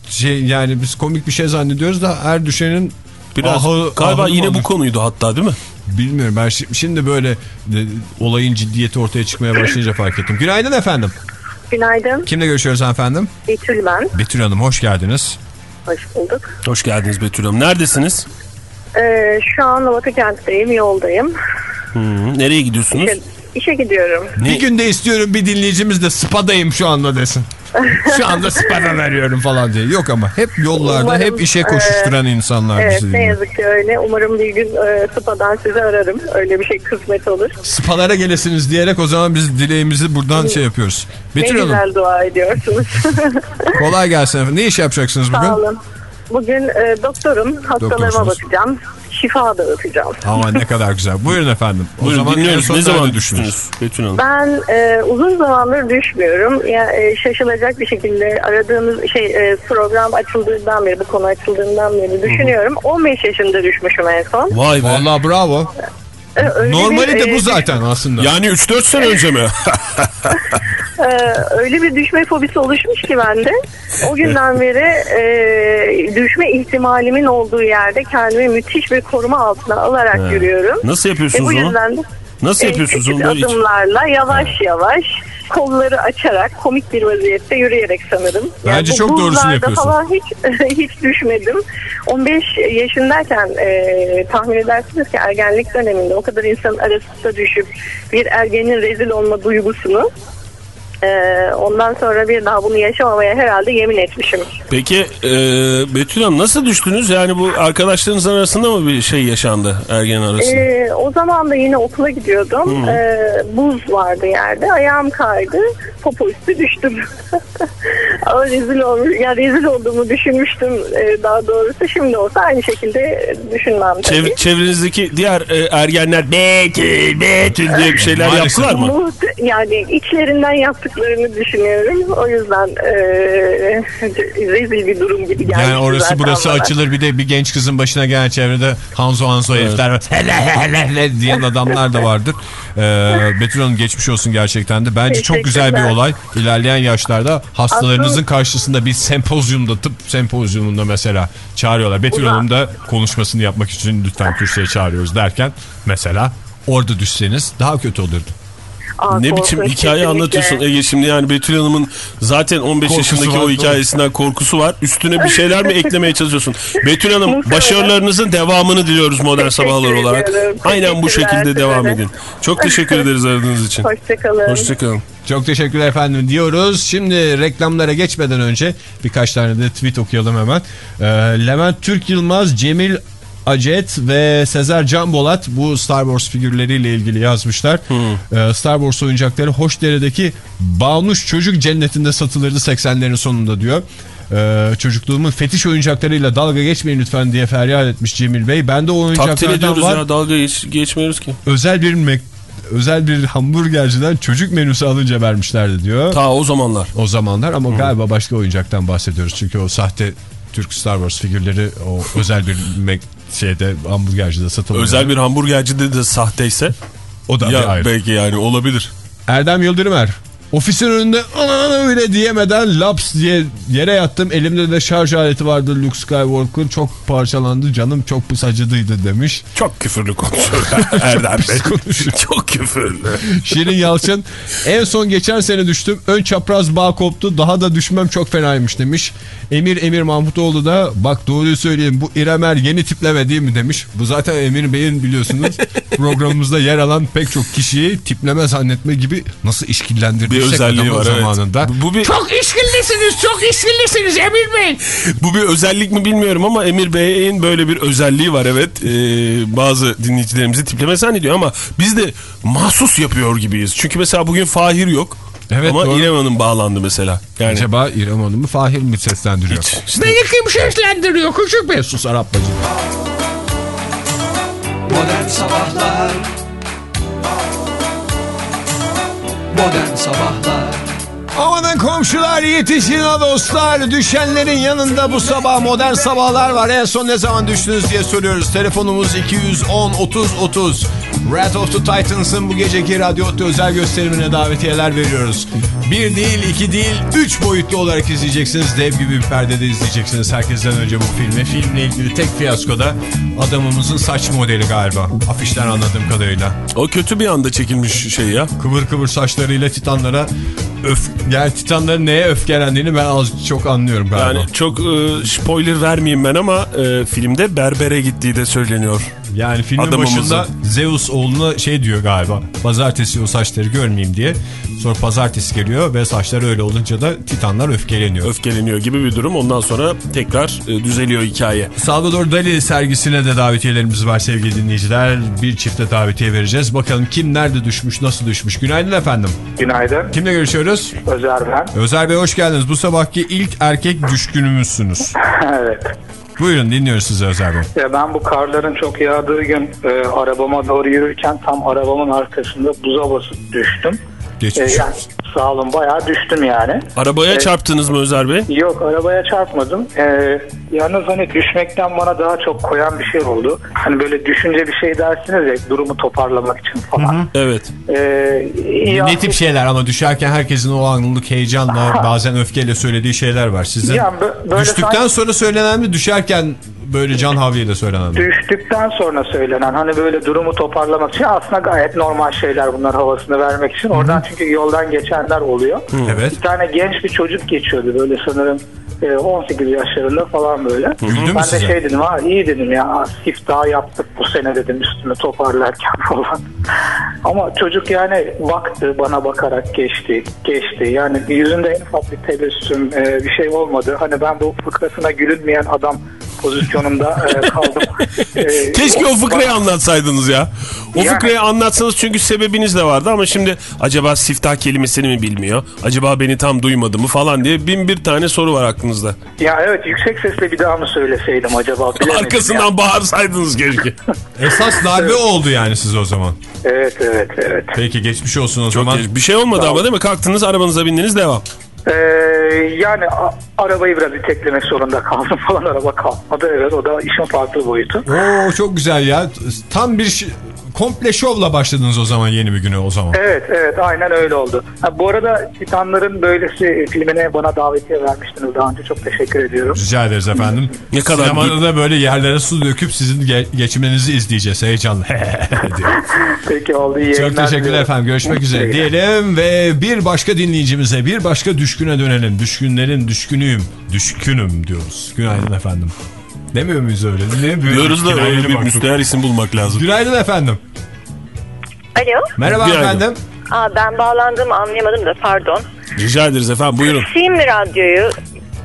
şey yani biz komik bir şey zannediyoruz da her düşenin Biraz ahı- galiba ahı yine olur. bu konuydu hatta değil mi? bilmiyorum ben şi- şimdi böyle e, olayın ciddiyeti ortaya çıkmaya başlayınca fark ettim. Günaydın efendim. Günaydın. Kimle görüşüyoruz efendim? Betül ben. Betül Hanım hoş geldiniz. Hoş bulduk. Hoş geldiniz Betül Hanım. Neredesiniz? Ee, şu an Novata kentteyim, yoldayım. Hı, nereye gidiyorsunuz? İşe, işe gidiyorum. Bir günde istiyorum bir dinleyicimiz de spadayım şu anda desin. Şu anda spada veriyorum falan diye. Yok ama hep yollarda Umarım, hep işe koşuşturan insanlar Evet bizi ne yazık ki öyle. Umarım bir gün e, SPA'dan sizi ararım. Öyle bir şey kısmet olur. Spalara gelesiniz diyerek o zaman biz dileğimizi buradan şey yapıyoruz. Ne Betül Hanım güzel dua ediyorsunuz. kolay gelsin efendim. Ne iş yapacaksınız bugün? Sağ olun. Bugün e, doktorum. Hastalarıma bakacağım. Şifa dağıtacağım. Ama ne kadar güzel. Buyurun efendim. O Buyurun zaman dinliyoruz. son Ne zaman düştünüz Betül Hanım? Ben e, uzun zamandır düşmüyorum. Ya, e, şaşılacak bir şekilde aradığımız şey e, program açıldığından beri, bu konu açıldığından beri düşünüyorum. 15 yaşında düşmüşüm en son. Vay be. Vallahi bravo. E, öyle Normali bir, de e, bu zaten aslında. Yani 3-4 sene önce mi? Ee, öyle bir düşme fobisi oluşmuş ki bende. O günden beri e, düşme ihtimalimin olduğu yerde kendimi müthiş bir koruma altına alarak He. yürüyorum. Nasıl yapıyorsunuz bu onu? yüzden de Nasıl yapıyorsunuz küçük hiç- adımlarla yavaş yavaş kolları açarak komik bir vaziyette yürüyerek sanırım. Bence bu çok doğrusunu buzlarda yapıyorsun. falan hiç hiç düşmedim. 15 yaşındayken e, tahmin edersiniz ki ergenlik döneminde o kadar insanın arasında düşüp bir ergenin rezil olma duygusunu e, ondan sonra bir daha bunu yaşamamaya herhalde yemin etmişim. Peki e, Betül Hanım nasıl düştünüz? Yani bu arkadaşlarınız arasında mı bir şey yaşandı ergen arasında? Ee, o zaman da yine okula gidiyordum. Ee, buz vardı yerde. Ayağım kaydı. Popo üstü düştüm. Ama rezil olmuş. Ya rezil olduğumu düşünmüştüm ee, daha doğrusu. Şimdi olsa aynı şekilde düşünmem tabii. Çev- çevrenizdeki diğer e, ergenler Betül, Betül diye bir şeyler Maalesef. yaptılar mı? Yani içlerinden yaptıklarını düşünüyorum. O yüzden ee, rezil bir durum gibi geldi. Yani orası burası açılır bir de bir genç kızın başına gelen çevrede Hanzo Hanzo herifler var. hele hele hele diyen adamlar da vardır. Ee, Betül Hanım geçmiş olsun gerçekten de. Bence çok güzel bir. Olay. İlerleyen yaşlarda hastalarınızın karşısında bir sempozyumda tıp sempozyumunda mesela çağırıyorlar. Betül. Hanım da konuşmasını yapmak için lütfen kürsüye çağırıyoruz derken mesela orada düşseniz daha kötü olurdu. Aa, Ne biçim hikaye kesinlikle. anlatıyorsun Ege şimdi yani Betül Hanım'ın zaten 15 Korkusu yaşındaki var, o doğru. hikayesinden korkusu var. Üstüne bir şeyler mi eklemeye çalışıyorsun? Betül Hanım başarılarınızın devamını diliyoruz modern sabahlar olarak. ediyorum. Aynen bu şekilde devam de. edin. Çok teşekkür ederiz aradığınız için. Hoşçakalın. Hoşçakalın. Çok teşekkürler efendim diyoruz. Şimdi reklamlara geçmeden önce birkaç tane de tweet okuyalım hemen. Ee, Levent Türk Yılmaz, Cemil Acet ve Sezer Can Bolat bu Star Wars figürleriyle ilgili yazmışlar. Ee, Star Wars oyuncakları Hoşdere'deki Banuş Çocuk Cenneti'nde satılırdı 80'lerin sonunda diyor. Ee, çocukluğumun fetiş oyuncaklarıyla dalga geçmeyin lütfen diye feryat etmiş Cemil Bey. Ben de o oyuncaklardan ediyoruz var. ya dalga geç, geçmiyoruz ki. Özel bir özel bir hamburgerciden çocuk menüsü alınca vermişlerdi diyor. Ta o zamanlar. O zamanlar ama galiba başka oyuncaktan bahsediyoruz. Çünkü o sahte Türk Star Wars figürleri o özel bir şeyde hamburgercide satılıyor. Özel bir hamburgercide de sahteyse O da Ya bir ayrı. belki yani olabilir. Erdem Yıldırımer. Ofisin önünde öyle diyemeden laps diye yere yattım. Elimde de şarj aleti vardı Luke Skywalker. Çok parçalandı canım çok pis acıdıydı demiş. Çok küfürlü konuşuyor Erdem Bey. Çok küfürlü. Şirin Yalçın en son geçen sene düştüm. Ön çapraz bağ koptu. Daha da düşmem çok fenaymış demiş. Emir Emir Mahmutoğlu da bak doğruyu söyleyeyim bu İremer yeni tipleme değil mi demiş. Bu zaten Emir Bey'in biliyorsunuz programımızda yer alan pek çok kişiyi tipleme zannetme gibi nasıl işkillendirdiysek Bir özelliği var, evet. zamanında. Bu- bu bir- Çok işkillisiniz çok işkillisiniz Emir Bey. Bu bir özellik mi bilmiyorum ama Emir Bey'in böyle bir özelliği var evet. Ee, bazı dinleyicilerimizi tipleme zannediyor ama biz de mahsus yapıyor gibiyiz. Çünkü mesela bugün Fahir yok. Evet, ama doğru. İrem Hanım bağlandı mesela. Yani Acaba İrem Hanım'ı Fahir mi seslendiriyor? Hiç, işte. Beni kim seslendiriyor küçük bey sus Arap bacım. Modern Sabahlar Modern Sabahlar Amanın komşular yetişin ha dostlar. Düşenlerin yanında bu sabah modern sabahlar var. En son ne zaman düştünüz diye soruyoruz. Telefonumuz 210 30 30. Red of the Titans'ın bu geceki Radyo Otlu özel gösterimine davetiyeler veriyoruz. Bir değil, iki değil, üç boyutlu olarak izleyeceksiniz. Dev gibi bir perdede izleyeceksiniz herkesten önce bu filmi. Filmle ilgili tek fiyaskoda adamımızın saç modeli galiba. Afişten anladığım kadarıyla. O kötü bir anda çekilmiş şey ya. Kıvır kıvır saçlarıyla titanlara öf yani titanların neye öfkelendiğini ben az çok anlıyorum galiba. Yani çok e, spoiler vermeyeyim ben ama e, filmde berbere gittiği de söyleniyor. Yani filmin Adamımızın. başında Zeus oğluna şey diyor galiba. Pazartesi o saçları görmeyeyim diye. Sonra pazartesi geliyor ve saçlar öyle olunca da titanlar öfkeleniyor. Öfkeleniyor gibi bir durum. Ondan sonra tekrar e, düzeliyor hikaye. Salvador Dali sergisine de davetiyelerimiz var sevgili dinleyiciler. Bir çifte davetiye vereceğiz. Bakalım kim nerede düşmüş, nasıl düşmüş. Günaydın efendim. Günaydın. Kimle görüşüyoruz? Özer ben. Özer Bey hoş geldiniz. Bu sabahki ilk erkek düşkünümüzsünüz. evet. Buyurun dinliyoruz sizi Özer Bey. Ya ben bu karların çok yağdığı gün e, arabama doğru yürürken tam arabamın arkasında buza basıp düştüm. Geçmiş yani, sağ olun bayağı düştüm yani. Arabaya Evet. çarptınız mı Özer Bey? Yok arabaya çarpmadım. E, yalnız hani düşmekten bana daha çok koyan bir şey oldu. Hani böyle düşünce bir şey dersiniz ya durumu toparlamak için falan. Evet. E, iyi Ne tip şeyler ama düşerken herkesin o anlık heyecanla bazen öfkeyle söylediği şeyler var. Sizin Yani bö- böyle düştükten sanki- sonra söylenen mi düşerken böyle can havliyle söylenen? Düştükten sonra söylenen hani böyle durumu toparlamak için aslında gayet normal şeyler bunlar havasını vermek için. Oradan çünkü yoldan geçenler oluyor. Evet. Bir tane genç bir çocuk geçiyordu böyle sanırım e, 18 yaşlarında falan böyle. Güldü ben size? de şey dedim ha iyi dedim ya siftah yaptık bu sene dedim üstümü toparlarken falan. Ama çocuk yani baktı bana bakarak geçti geçti. Yani yüzünde en ufak bir tebessüm e, bir şey olmadı. Hani ben bu fıkrasına gülünmeyen adam pozisyonunda e, kaldım. E, Keşke o fıkrayı anlatsaydınız ya. O Yani- fıkrayı anlatsanız çünkü sebebiniz de vardı ama şimdi acaba siftah kelimesini mi bilmiyor? Acaba beni tam duymadı mı falan diye bin bir tane soru var aklınızda. Ya evet yüksek sesle bir daha mı söyleseydim acaba bilemedim Arkasından ya. bağırsaydınız keşke. Esas darbe oldu yani siz o zaman. Evet evet evet. Peki geçmiş olsun o Çok zaman. geç- bir şey olmadı ama değil mi? Kalktınız arabanıza bindiniz devam. Ee, yani arabayı biraz iteklemek zorunda kaldım falan araba kalkmadı evet o da işin farklı boyutu. Oo çok güzel ya. Tam bir komple şovla başladınız o zaman yeni bir güne o zaman. Evet evet aynen öyle oldu. Ha, bu arada Titanların böylesi filmine bana davetiye vermiştiniz daha önce çok teşekkür ediyorum. Rica ederiz efendim. Ne kadar Sinemada da böyle yerlere su döküp sizin ge- geçiminizi izleyeceğiz heyecanlı. Peki oldu iyi Çok teşekkürler diliyorum. efendim. Görüşmek üzere diyelim ve bir başka dinleyicimize, bir başka düşküne dönelim. Düşkünlerin düşkünüyüm, düşkünüm diyoruz. Günaydın efendim. Demiyor muyuz öyle? Ne Diyoruz da öyle bir müstehar isim bulmak lazım. Günaydın efendim. Alo. Merhaba Günaydın. efendim. Aa, ben bağlandığımı anlayamadım da pardon. Rica ederiz efendim buyurun. Kısayım mı radyoyu?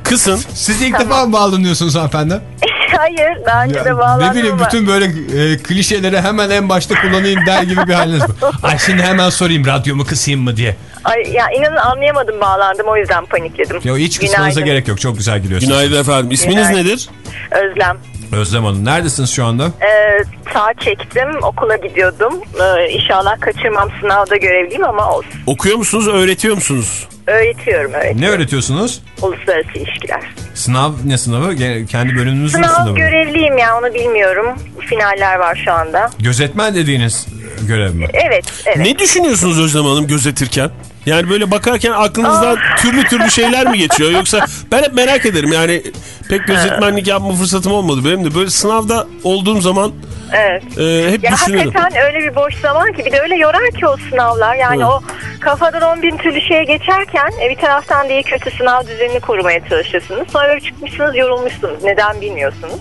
Kısın. Siz ilk defa mı bağlanıyorsunuz hanımefendi? Hayır daha önce Ya, de bağlandım ne bileyim bütün böyle e, klişeleri hemen en başta kullanayım der gibi bir haliniz var. Ay şimdi hemen sorayım radyomu kısayım mı diye. Ay, ya inanın anlayamadım bağlandım o yüzden panikledim. Yo, hiç kısmanıza Günaydın. gerek yok. Çok güzel gülüyorsunuz. Günaydın efendim. İsminiz Günaydın. nedir? Özlem. Özlem Hanım neredesiniz şu anda? Ee, saat çektim okula gidiyordum. Ee, inşallah kaçırmam sınavda görevliyim ama olsun. Okuyor musunuz, öğretiyor musunuz? Öğretiyorum öğretiyorum. Ne öğretiyorsunuz? Uluslararası ilişkiler. Sınav ne sınavı? Kendi bölümünüzün Sınav sınavı. mı? görevliyim ya onu bilmiyorum. Finaller var şu anda. Gözetmen dediğiniz görev mi? Evet, evet. Ne düşünüyorsunuz Özlem Hanım gözetirken? Yani böyle bakarken aklınızdan türlü türlü şeyler mi geçiyor? Yoksa ben hep merak ederim yani pek gözetmenlik yapma fırsatım olmadı benim de. Böyle sınavda olduğum zaman Evet. e, hep Ya düşünüyorum. hakikaten öyle bir boş zaman ki bir de öyle yorar ki o sınavlar. Yani Hı. o kafadan on bin türlü şeye geçerken e, bir taraftan da iyi kötü sınav düzenini korumaya çalışıyorsunuz. Sonra çıkmışsınız yorulmuşsunuz. Neden bilmiyorsunuz.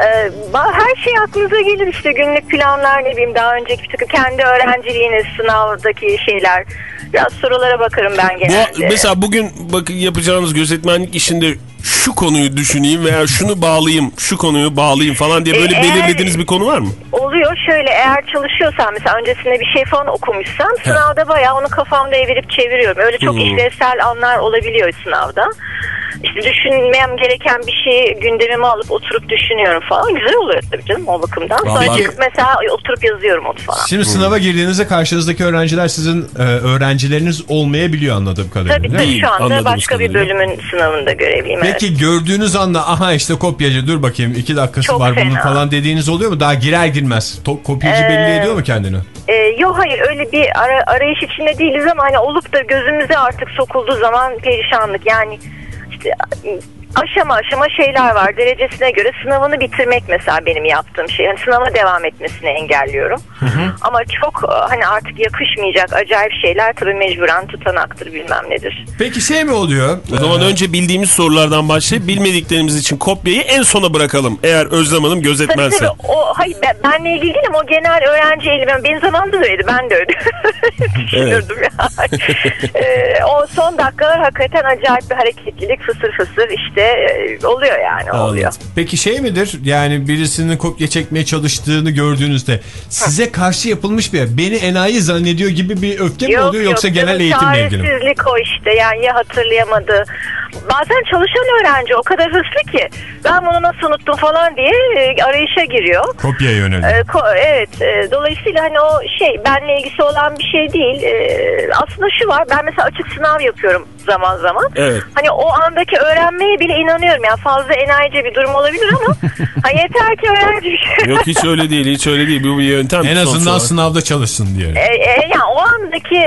Ee, her şey aklınıza gelir işte günlük planlar ne bileyim daha önceki takım kendi öğrenciliğiniz sınavdaki şeyler. Biraz sorulara bakarım ben Bu, genelde. mesela bugün bakın yapacağınız gözetmenlik işinde şu konuyu düşüneyim veya şunu bağlayayım, şu konuyu bağlayayım falan diye böyle E, belirlediğiniz bir konu var mı? Oluyor şöyle eğer çalışıyorsam mesela öncesinde bir şey falan okumuşsam sınavda bayağı onu kafamda evirip çeviriyorum. Öyle çok Hmm. işlevsel anlar olabiliyor sınavda. İşte düşünmem gereken bir şeyi gündemime alıp oturup düşünüyorum falan. Güzel oluyor tabii canım o bakımdan. Sonra Vallahi- çıkıp mesela oturup yazıyorum onu falan. Şimdi sınava girdiğinizde karşınızdaki öğrenciler sizin e, öğrencileriniz olmayabiliyor anladığım kadarıyla. Tabii tabii şu anda anladığımız başka bir kadarıyla. bölümün sınavında görevliyim. evet. Peki gördüğünüz anda aha işte kopyacı dur bakayım iki dakikası Çok var bunun fena. falan dediğiniz oluyor mu? Daha girer girmez. To- kopyacı Ee, belli ediyor mu kendini? Ee, yok hayır öyle bir ara- arayış içinde değiliz ama hani olup da gözümüze artık sokulduğu zaman perişanlık yani işte aşama aşama şeyler var. Derecesine göre sınavını bitirmek mesela benim yaptığım şey. Yani sınava devam etmesini engelliyorum. Ama çok e, hani artık yakışmayacak acayip şeyler tabii mecburen tutanaktır bilmem nedir. Peki şey mi oluyor? O zaman Ee, önce bildiğimiz sorulardan başlayıp bilmediklerimiz için kopyayı en sona bırakalım. Eğer Özlem Hanım Tabii gözetmense. tabii. O hayır ben, benle ilgili değil ama o genel öğrenci eğilimi. Benim zamanımda da öyleydi. Ben de öyle. Düşünürdüm yani. Ee, o son dakikalar hakikaten acayip bir hareketlilik fısır fısır. İşte e, oluyor yani oluyor. Peki şey midir? Yani birisinin kopya çekmeye çalıştığını gördüğünüzde size karşı yapılmış bir beni enayi zannediyor gibi bir öfke mi oluyor yoksa genel canım, eğitimle ilgili mi? Çaresizlik o işte yani ya hatırlayamadı. Bazen çalışan öğrenci o kadar hırslı ki ben bunu nasıl unuttum falan diye e, arayışa giriyor. Kopyaya yönelik. Ee, ko- evet. e, dolayısıyla hani o şey benle ilgisi olan bir şey değil. Ee, aslında şu var. Ben mesela açık sınav yapıyorum zaman zaman. Evet. Hani o andaki öğrenmeye bile inanıyorum. Yani fazla enayice bir durum olabilir ama ha yeter ki öğrenci. Yok hiç öyle değil, hiç öyle değil. Bu bir yöntem. En azından olarak. sınavda çalışsın diye. E, e, yani o andaki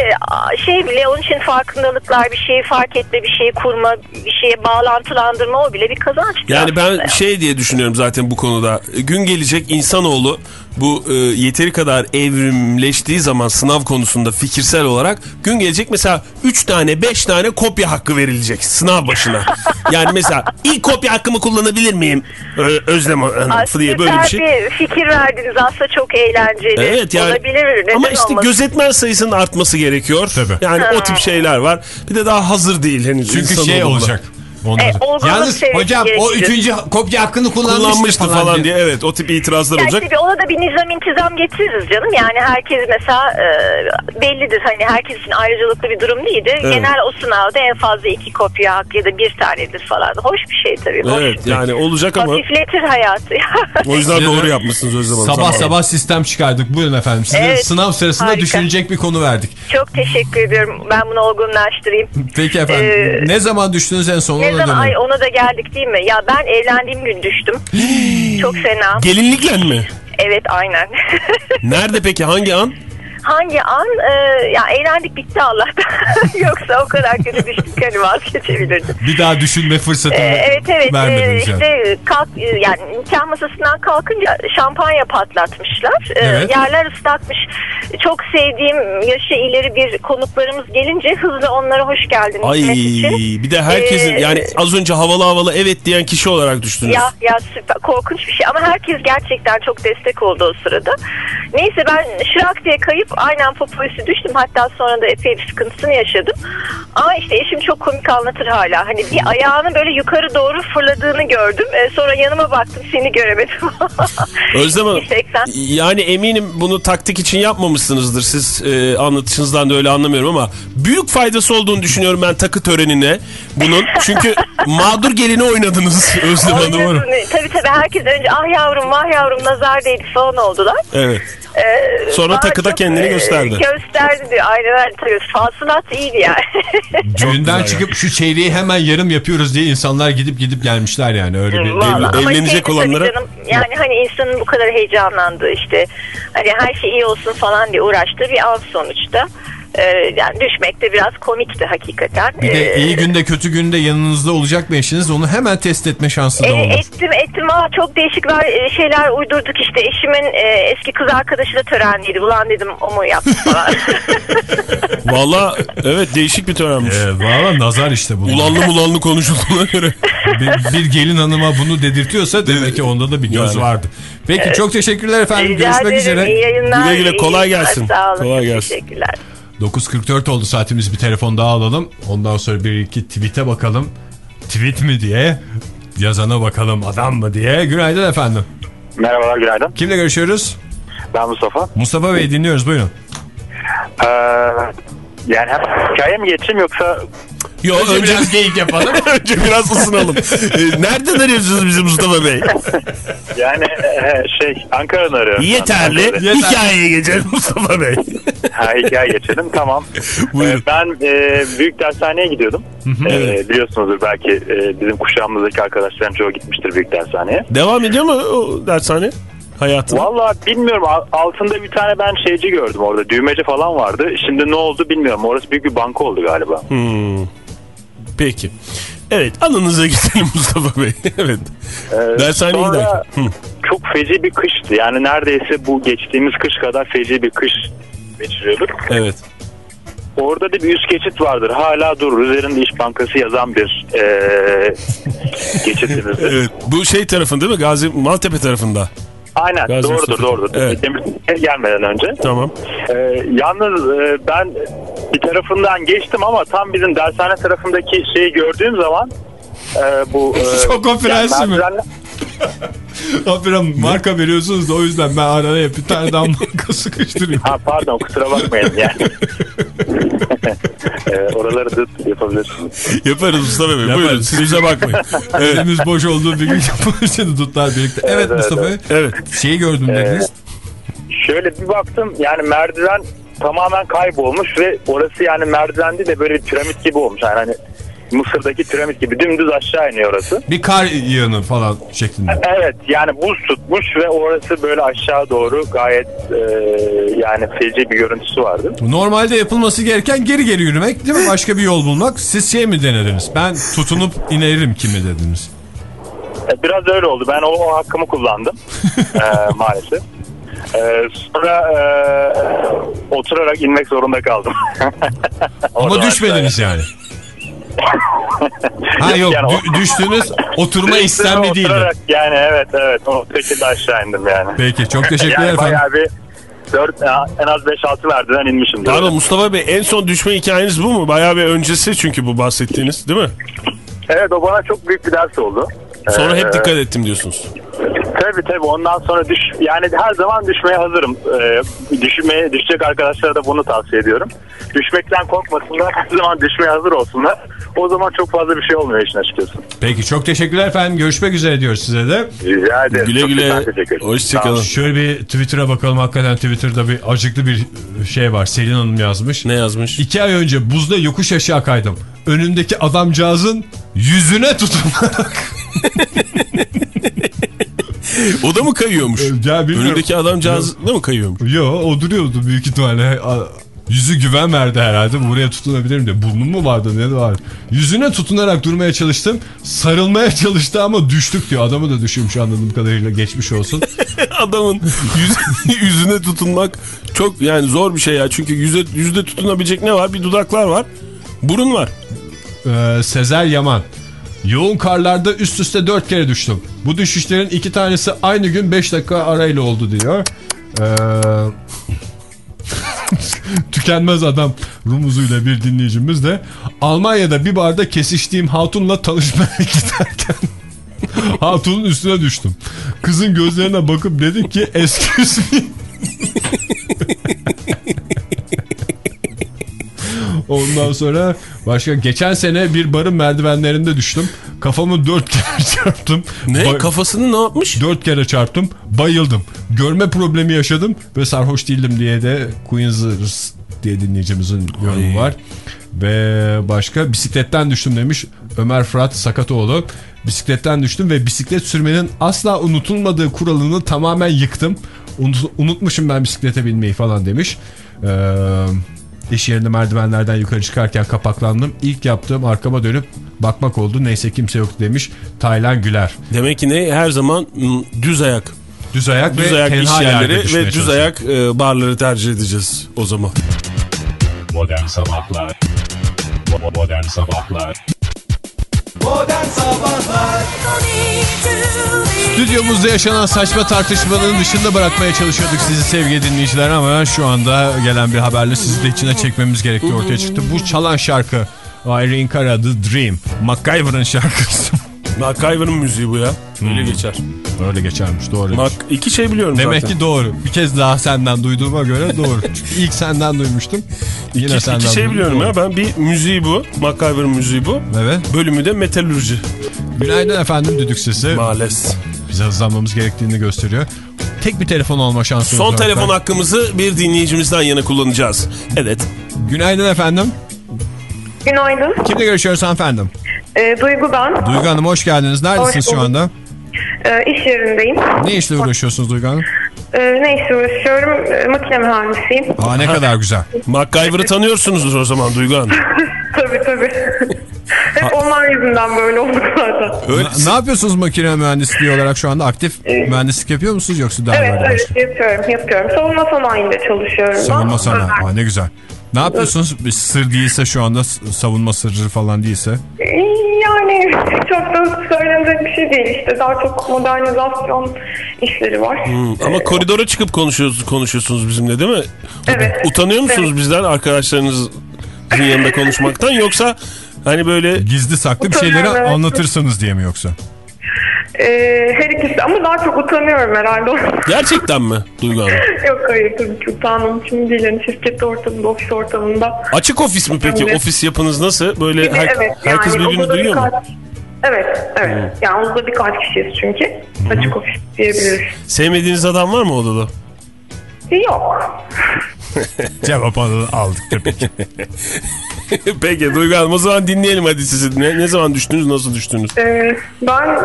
şey bile onun için farkındalıklar bir şeyi fark etme bir şeyi kurma bir şeye bağlantılandırma o bile bir kazanç. Yani ben aslında. şey diye düşünüyorum zaten bu konuda. Gün gelecek insanoğlu bu e, yeteri kadar evrimleştiği zaman sınav konusunda fikirsel olarak gün gelecek mesela 3 tane 5 tane kopya hakkı verilecek sınav başına. yani mesela ilk kopya hakkımı kullanabilir miyim? Ö- Özlem Hanım diye böyle bir şey. bir fikir verdiniz aslında çok eğlenceli. Evet yani Olabilir. Neden ama işte olmasın? gözetmen sayısının artması gerekiyor. Tabii. Yani o tip şeyler var. Bir de daha hazır değil henüz. Çünkü şey olacak. Ondan E, Yalnız seviyesi hocam o üçüncü kopya hakkını kullanmıştı, Kullanmıştı falan, diye. Evet o tip itirazlar Ya olacak. bir ona da bir nizam intizam getiririz canım. Yani herkes mesela e, bellidir hani herkes için ayrıcalıklı bir durum değildir. Evet. Genel o sınavda en fazla iki kopya hak ya da bir tanedir falan. Hoş bir şey tabii. Hoş. Evet yani olacak ama Hafifletir hayatı. o yüzden doğru yapmışsınız Özlem Hanım. Sabah Tamam. sabah sistem çıkardık. Buyurun efendim. Size Evet, sınav sırasında harika. düşünecek bir konu verdik. Çok teşekkür ediyorum. Ben bunu olgunlaştırayım. Peki efendim. Ee, ne zaman düştünüz en son? Ne Zaman ay ona da geldik değil mi? Ya ben evlendiğim gün düştüm. Çok fena. Gelinlikle mi? Evet aynen. Nerede peki hangi an? Hangi an e, ya eğlendik bitti Allah'tan. Yoksa o kadar kötü düştük hani vazgeçebilirdim. Bir daha düşünme fırsatını Ee, evet evet ee, yani. işte kalk e, yani nikah masasından kalkınca şampanya patlatmışlar. Ee, Evet. Yerler ıslatmış. Çok sevdiğim yaşı ileri bir konuklarımız gelince hızlı onlara hoş geldiniz Ay için. bir de herkesin Ee, yani az önce havalı havalı evet diyen kişi olarak düştünüz. Ya ya süper korkunç bir şey ama herkes gerçekten çok destek oldu o sırada. Neyse ben şırak diye kayıp aynen popo üstü düştüm. Hatta sonra da epey bir sıkıntısını yaşadım. Ama işte eşim çok komik anlatır hala. Hani bir ayağını böyle yukarı doğru fırladığını gördüm. Ee, sonra yanıma baktım seni göremedim. Özlem Hanım 1.80. yani eminim bunu taktik için yapmamışsınızdır siz e, anlatışınızdan da öyle anlamıyorum ama büyük faydası olduğunu düşünüyorum ben takı törenine bunun. Çünkü mağdur gelini oynadınız Özlem Hanım. Tabii tabii herkes önce ah yavrum vah yavrum nazar değdi falan oldular. Evet. Ee, Sonra takıda kendini e, gösterdi. Gösterdi diyor. Aynen öyle. Fasılat iyiydi yani. Düğünden çıkıp şu çeyreği hemen yarım yapıyoruz diye insanlar gidip gidip gelmişler yani öyle bir. Vallahi evlenecek olanlara- canım, yani hani insanın bu kadar heyecanlandığı işte hani her şey iyi olsun falan diye uğraştığı bir av sonuçta. Ee, yani düşmek de biraz komikti hakikaten. Bir de Ee, iyi günde kötü günde yanınızda olacak mı eşiniz onu hemen test etme şansı da E, olmaz. ettim ettim ama çok değişik var, e, şeyler uydurduk işte eşimin e, eski kız arkadaşı da törenliydi ulan dedim o mu yaptı falan. Valla evet değişik bir törenmiş. Ee, Valla nazar işte bu. Ulanlı mulanlı konuşulduğuna göre. bir, bir gelin hanıma bunu dedirtiyorsa demek ki onda da bir göz Yani. vardı. Peki çok teşekkürler efendim. Rica Görüşmek ederim, üzere. iyi yayınlar. Güle güle, kolay gelsin. Sağ olun. Kolay gelsin. Teşekkürler. 9.44 oldu saatimiz bir telefon daha alalım. Ondan sonra bir iki tweet'e bakalım. Tweet mi diye yazana bakalım adam mı diye. Günaydın efendim. Merhabalar günaydın. Kimle görüşüyoruz? Ben Mustafa. Mustafa Bey dinliyoruz buyurun. Ee, yani hikaye mi geçeyim yoksa Yo, önce, biraz geyik yapalım. önce biraz ısınalım. Ee, nereden arıyorsunuz bizi Mustafa Bey? yani e, şey Ankara'dan arıyorum. Yeterli. Ankara'da. Hikayeye geçelim Mustafa Bey. Ha, hikaye geçelim tamam. Buyurun. Ee, ben e, büyük dershaneye gidiyordum. Ee, Evet. biliyorsunuzdur belki e, bizim kuşağımızdaki arkadaşların çoğu gitmiştir büyük dershaneye. Devam ediyor mu o dershane hayatına? Valla bilmiyorum al- altında bir tane ben şeyci gördüm orada düğmeci falan vardı. Şimdi ne oldu bilmiyorum orası büyük bir banka oldu galiba. Hmm. Peki. Evet anınıza gidelim Mustafa Bey. evet. Ee, Dershaneye sonra giderken. Hı. çok feci bir kıştı. Yani neredeyse bu geçtiğimiz kış kadar feci bir kış geçiriyorduk. Evet. Orada da bir üst geçit vardır. Hala durur. Üzerinde İş Bankası yazan bir ee, geçitimizdir. Evet. Bu şey tarafında değil mi? Gazi Maltepe tarafında. Aynen Gazi doğrudur Mustafa. doğrudur. Evet. Demir gelmeden önce. Tamam. Ee, yalnız e, ben bir tarafından geçtim ama tam bizim dershane tarafındaki şeyi gördüğüm zaman e, bu e, Şoko prensi mi? merdivenle- Aferin marka veriyorsunuz da o yüzden ben araya bir tane daha marka sıkıştırayım. Ha pardon kusura bakmayın yani. E, oraları da yapabilirsiniz. Yaparız Mustafa Bey. Yaparız. Buyurun siz bize bakmayın. evet. Elimiz boş olduğu bir gün yapılışını tutlar birlikte. Evet, Evet, Mustafa Bey. evet. Evet. Şeyi gördüm dediniz. Şöyle bir baktım yani merdiven tamamen kaybolmuş ve orası yani merdiven değil de böyle bir piramit gibi olmuş. Yani hani Mısır'daki piramit gibi dümdüz aşağı iniyor orası. Bir kar yığını falan şeklinde. Evet yani buz tutmuş ve orası böyle aşağı doğru gayet e, yani feci bir görüntüsü vardı. Normalde yapılması gereken geri geri yürümek değil mi? Başka bir yol bulmak. Siz şey mi denediniz? Ben tutunup inerim kimi dediniz? E, Biraz öyle oldu. Ben o, o hakkımı kullandım e, maalesef. E, sonra e, oturarak inmek zorunda kaldım. Ama düşmediniz yani. ha yok Yani dü- düştünüz oturma istemli değildi. Oturarak yani evet evet o şekilde aşağı indim yani. Peki çok teşekkürler yani efendim. bayağı bir 4 en az 5-6 merdiven inmişim. Pardon Mustafa Bey en son düşme hikayeniz bu mu? Bayağı bir öncesi çünkü bu bahsettiğiniz değil mi? Evet o bana çok büyük bir ders oldu. Sonra Ee, hep dikkat ettim diyorsunuz. Tabii tabii ondan sonra düş yani her zaman düşmeye hazırım. Ee, düşmeye düşecek arkadaşlara da bunu tavsiye ediyorum. Düşmekten korkmasınlar. Her zaman düşmeye hazır olsunlar. O zaman çok fazla bir şey olmuyor işin açıkçası. Peki çok teşekkürler efendim. Görüşmek üzere diyoruz size de. Rica ederim. Güle Çok güle. Hoşçakalın. Şöyle bir Twitter'a bakalım. Hakikaten Twitter'da bir acıklı bir şey var. Selin Hanım yazmış. Ne yazmış? İki ay önce buzda yokuş aşağı kaydım. Önümdeki adamcağızın yüzüne tutunarak. O da mı kayıyormuş? ya bilmiyorum. Önündeki adamcağız da mı kayıyormuş? Yo o duruyordu büyük ihtimalle. Yüzü güven verdi herhalde. Buraya tutunabilirim diye. Burnum mu vardı ne var? Yüzüne tutunarak durmaya çalıştım. Sarılmaya çalıştı ama düştük diyor. Adamı da düşürmüş anladığım kadarıyla. Geçmiş olsun. Adamın yüz- yüzüne tutunmak çok yani zor bir şey ya. Çünkü yüze, yüzde tutunabilecek ne var? Bir dudaklar var. Burun var. Ee, Sezer Yaman. Yoğun karlarda üst üste dört kere düştüm. Bu düşüşlerin iki tanesi aynı gün 5 dakika arayla oldu diyor. Ee, tükenmez adam rumuzuyla bir dinleyicimiz de Almanya'da bir barda kesiştiğim hatunla tanışmaya giderken hatunun üstüne düştüm. Kızın gözlerine bakıp dedim ki excuse. Ondan sonra başka geçen sene bir barın merdivenlerinde düştüm. Kafamı dört kere çarptım. Ne? Ba- Kafasını ne yapmış? Dört kere çarptım. Bayıldım. Görme problemi yaşadım ve sarhoş değildim diye de Queens diye dinleyicimizin yorumu var. Ve başka bisikletten düştüm demiş Ömer Fırat Sakatoğlu. Bisikletten düştüm ve bisiklet sürmenin asla unutulmadığı kuralını tamamen yıktım. Unut- unutmuşum ben bisiklete binmeyi falan demiş. Ee, iş yerinde merdivenlerden yukarı çıkarken kapaklandım. İlk yaptığım arkama dönüp bakmak oldu. Neyse kimse yok demiş. Taylan Güler. Demek ki ne? Her zaman m, düz ayak. Düz ayak Düz ve ayak iş yerleri ve düz ayak e, barları tercih edeceğiz o zaman. Modern Sabahlar Modern Sabahlar Modern Sabahlar Stüdyomuzda yaşanan saçma tartışmanın dışında bırakmaya çalışıyorduk sizi sevgili dinleyiciler ama şu anda gelen bir haberle sizi de içine çekmemiz gerektiği ortaya çıktı. Bu çalan şarkı Irene Cara The Dream. MacGyver'ın şarkısı. MacGyver'ın müziği bu ya. Öyle geçer. Öyle geçermiş doğru. Mac iki şey biliyorum Demek zaten. ki doğru. Bir kez daha senden duyduğuma göre doğru. Çünkü ilk senden duymuştum. Yine İki, senden iki şey duydum. biliyorum Doğru. ya. Ben bir müziği bu. MacGyver'ın müziği bu. Evet. Bölümü de metalürji. Günaydın efendim düdük sesi. Maalesef. Bize hızlanmamız gerektiğini gösteriyor. Tek bir telefon olma şansımız Son var. telefon hakkımızı bir dinleyicimizden yana kullanacağız. Evet. Günaydın efendim. Günaydın. Kimle görüşüyoruz efendim? Ee, Duygu ben. Duygu Hanım hoş geldiniz. Neredesiniz Hoş şu anda? Ee, iş yerindeyim. Ne işle uğraşıyorsunuz Duygu Hanım? Ee, ne işle uğraşıyorum? Ee, makine mühendisiyim. Aa ne kadar güzel. MacGyver'ı tanıyorsunuzdur o zaman Duygu Hanım. tabii tabii. Hep onlar yüzünden böyle olduk zaten. Öyle. Ne yapıyorsunuz makine mühendisliği olarak şu anda? Aktif mühendislik yapıyor musunuz yoksa daha Evet evet başka? yapıyorum yapıyorum. Savunma sanayinde çalışıyorum. Savunma sanayi. Aa, ne güzel. Ne yapıyorsunuz? Bir sır değilse şu anda savunma sırrı falan değilse. Ee, Yani çok da söylenecek bir şey değil işte. Daha çok modernizasyon işleri var. Hmm, Ama koridora çıkıp konuşuyorsunuz, konuşuyorsunuz bizimle değil mi? Evet. Utanıyor musunuz bizden arkadaşlarınızın yanında konuşmaktan yoksa hani böyle Gizli saklı bir şeyleri evet. anlatırsınız diye mi yoksa? Ee, her ikisi ama daha çok utanıyorum herhalde. gerçekten mi Duygu Hanım? Yok hayır tabii ki utanmam için değil. Yani şirket ortamında, ofis ortamında. Açık ofis mi peki? Evet. Ofis yapınız nasıl? Böyle Bir de her- evet, herkes yani birbirini duyuyor mu? Hmm. birkaç- Evet, evet. Yani odada birkaç kişiyiz çünkü. Açık ofis diyebiliriz. Sevmediğiniz adam var mı odada? Yok. Cevap al- aldık tabii ki. Peki Duygu Hanım o zaman dinleyelim hadi sizi. Ne, ne zaman düştünüz, nasıl düştünüz? Ee, ben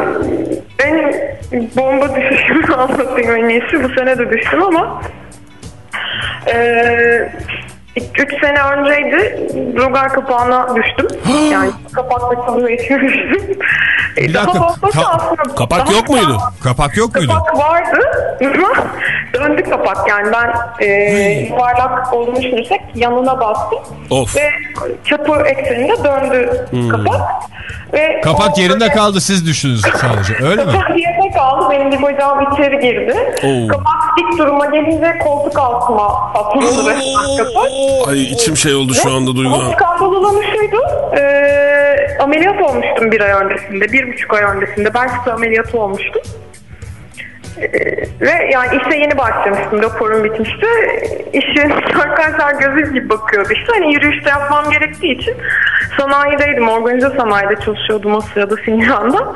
benim bomba düşüşümü anlatayım en iyisi. Bu sene de düştüm ama ee, 3 sene önceydi rogar kapağına düştüm. yani düştüm. Ee, Bir daha dakika, fazlası ka- aslında- Kapak yok muydu? Kapak yok muydu? Kapak vardı döndü kapak yani ben e, yuvarlak olduğunu düşünürsek yanına bastım Of. ve çapı ekseninde döndü kapak. Ve Kapak yerinde böyle- kaldı siz düştünüz sadece öyle mi? Kapak yerine kaldı benim bir bacağım içeri girdi. Oo. Kapak dik duruma gelince koltuk altıma kapak. Ay içim şey oldu şu anda Duygu O Hanım. skandal olan şuydu. E, ameliyat olmuştum bir ay öncesinde. Bir buçuk ay öncesinde. Ben ameliyatı olmuştum. E, ve yani işe yeni başlamıştım. Raporum bitmişti. İşe arkadaşlar gözü gibi bakıyordu. İşte hani yürüyüşte yapmam gerektiği için sanayideydim. Organize sanayide çalışıyordum o sırada Sincan'da.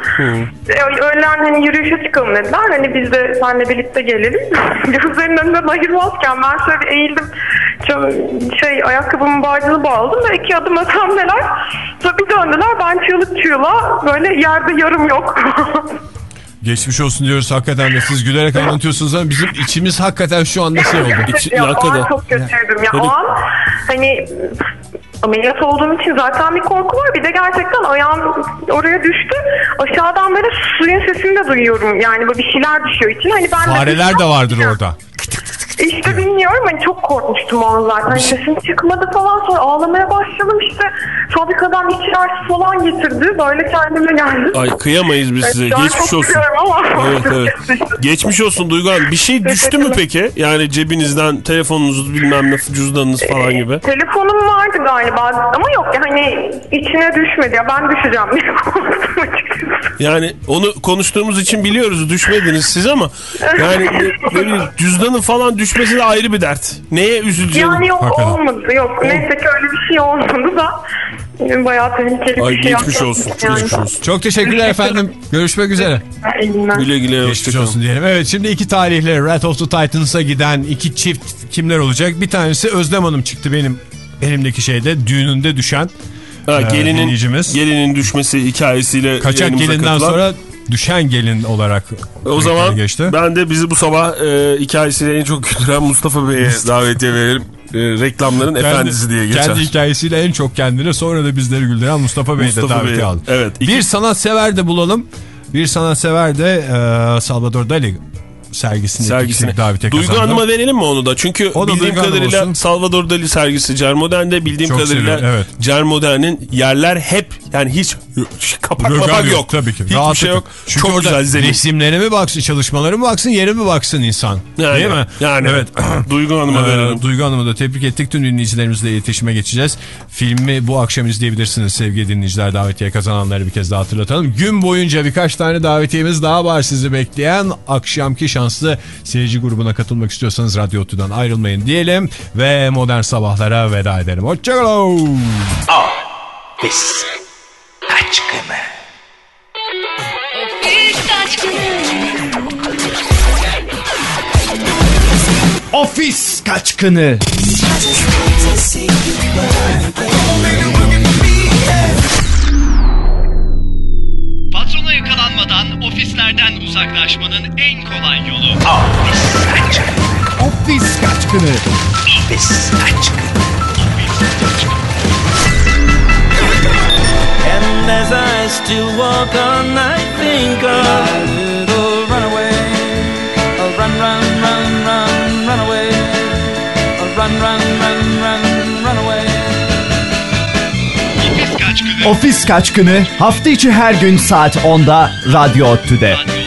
E, öğlen hani yürüyüşe çıkalım dediler. Hani biz de seninle birlikte gelelim. Gözlerinin önünden ayırmazken ben şöyle eğildim. Şey ayakkabımın bağcını bağladım ve iki adım ötemdeler. Bir döndüler. Ben çığlık çığlığa böyle yerde yarım yok. Geçmiş olsun diyoruz hakikaten de siz gülerek anlatıyorsunuz ama bizim içimiz hakikaten şu anda şey oldu. İçi- ya, o an çok kötüydüm. Ya Tabii. o an hani ameliyat olduğum için zaten bir korku var. Bir de gerçekten ayağım oraya düştü. Aşağıdan böyle suyun sesini de duyuyorum. Yani böyle bir şeyler düşüyor için. Hani ben Fareler de vardır orada. İşte bilmiyorum hani çok korkmuştum o an zaten. Sesim çıkmadı falan sonra ağlamaya başladım işte. fabrikadan içerisi falan getirdi. Böyle kendime geldim. Ay kıyamayız biz size. Evet, Geçmiş olsun. ama. Evet evet. Geçmiş olsun Duygu Hanım. Bir şey düştü mü peki? Yani cebinizden telefonunuz bilmem ne cüzdanınız falan gibi. Telefonum vardı galiba ama yok yani içine düşmedi. Ya ben düşeceğim diye korktum açıkçası. Yani onu konuştuğumuz için biliyoruz düşmediniz siz ama yani bileyim, cüzdanın falan düşmesi de ayrı bir dert. Neye üzüleceğim? Yani yok olmadı yok. Neyse ki öyle bir şey olmadı da bayağı tehlikeli Ay bir şey geçmiş olsun. Yani. Geçmiş olsun. Çok teşekkürler efendim. Görüşmek üzere. Güle güle Geçmiş olsun diyelim. Evet şimdi iki tarihli Red of the Titans'a giden iki çift kimler olacak? Bir tanesi Özlem Hanım çıktı benim elimdeki şeyde düğününde düşen Ha, e, gelinin, gelinin düşmesi hikayesiyle Kaçak gelinden katılan- sonra düşen gelin olarak O zaman geçti. ben de bizi bu sabah e, hikayesiyle en çok güldüren Mustafa Bey'e davetiye verelim. E, reklamların efendisi diye geçer. Kendi hikayesiyle en çok kendini sonra da bizleri güldüren Mustafa Bey'i de davetiye Bey. aldı. Evet. Bir sanatsever de bulalım. Bir sanatsever de e, Salvador Dali sergisindeki sergisine. davetiye Duygu kazandı. Hanım'a verelim mi onu da? Çünkü O da bildiğim kadarıyla olsun. Salvador Dali sergisi Cermoden'de bildiğim Çok kadarıyla seviyorum, evet. Cermoden'in yerler hep yani hiç kapak kapak yok. Tabii ki. Hiçbir Rahatlıkla. şey yok. Çünkü Çok güzel zemin. resimlere mi baksın, çalışmaları mı baksın, yere mi baksın insan? Yani, Değil mi? Yani. Evet. Duygu Hanım'a Ee, verelim. Duygu Hanım'ı da tebrik ettik. Tüm dinleyicilerimizle iletişime geçeceğiz. Filmi bu akşam izleyebilirsiniz sevgili dinleyiciler. Davetiye kazananları bir kez daha hatırlatalım. Gün boyunca birkaç tane davetiyemiz daha var sizi bekleyen. Akşamki şanslı seyirci grubuna katılmak istiyorsanız Radyo Otu'dan ayrılmayın diyelim. Ve modern sabahlara veda edelim. Hoşçakalın. Ofis aşkını. Ofis kaçkını. Patrona yakalanmadan ofislerden uzaklaşmanın en kolay yolu. Ofis kaçkını. Ofis aşkını. And as I still walk on, I think of a little runaway. A run, run, run, run, run away. A run, run, run, run, run away. Ofis kaçkını hafta içi her gün saat 10'da Radyo Otü'de. Radyo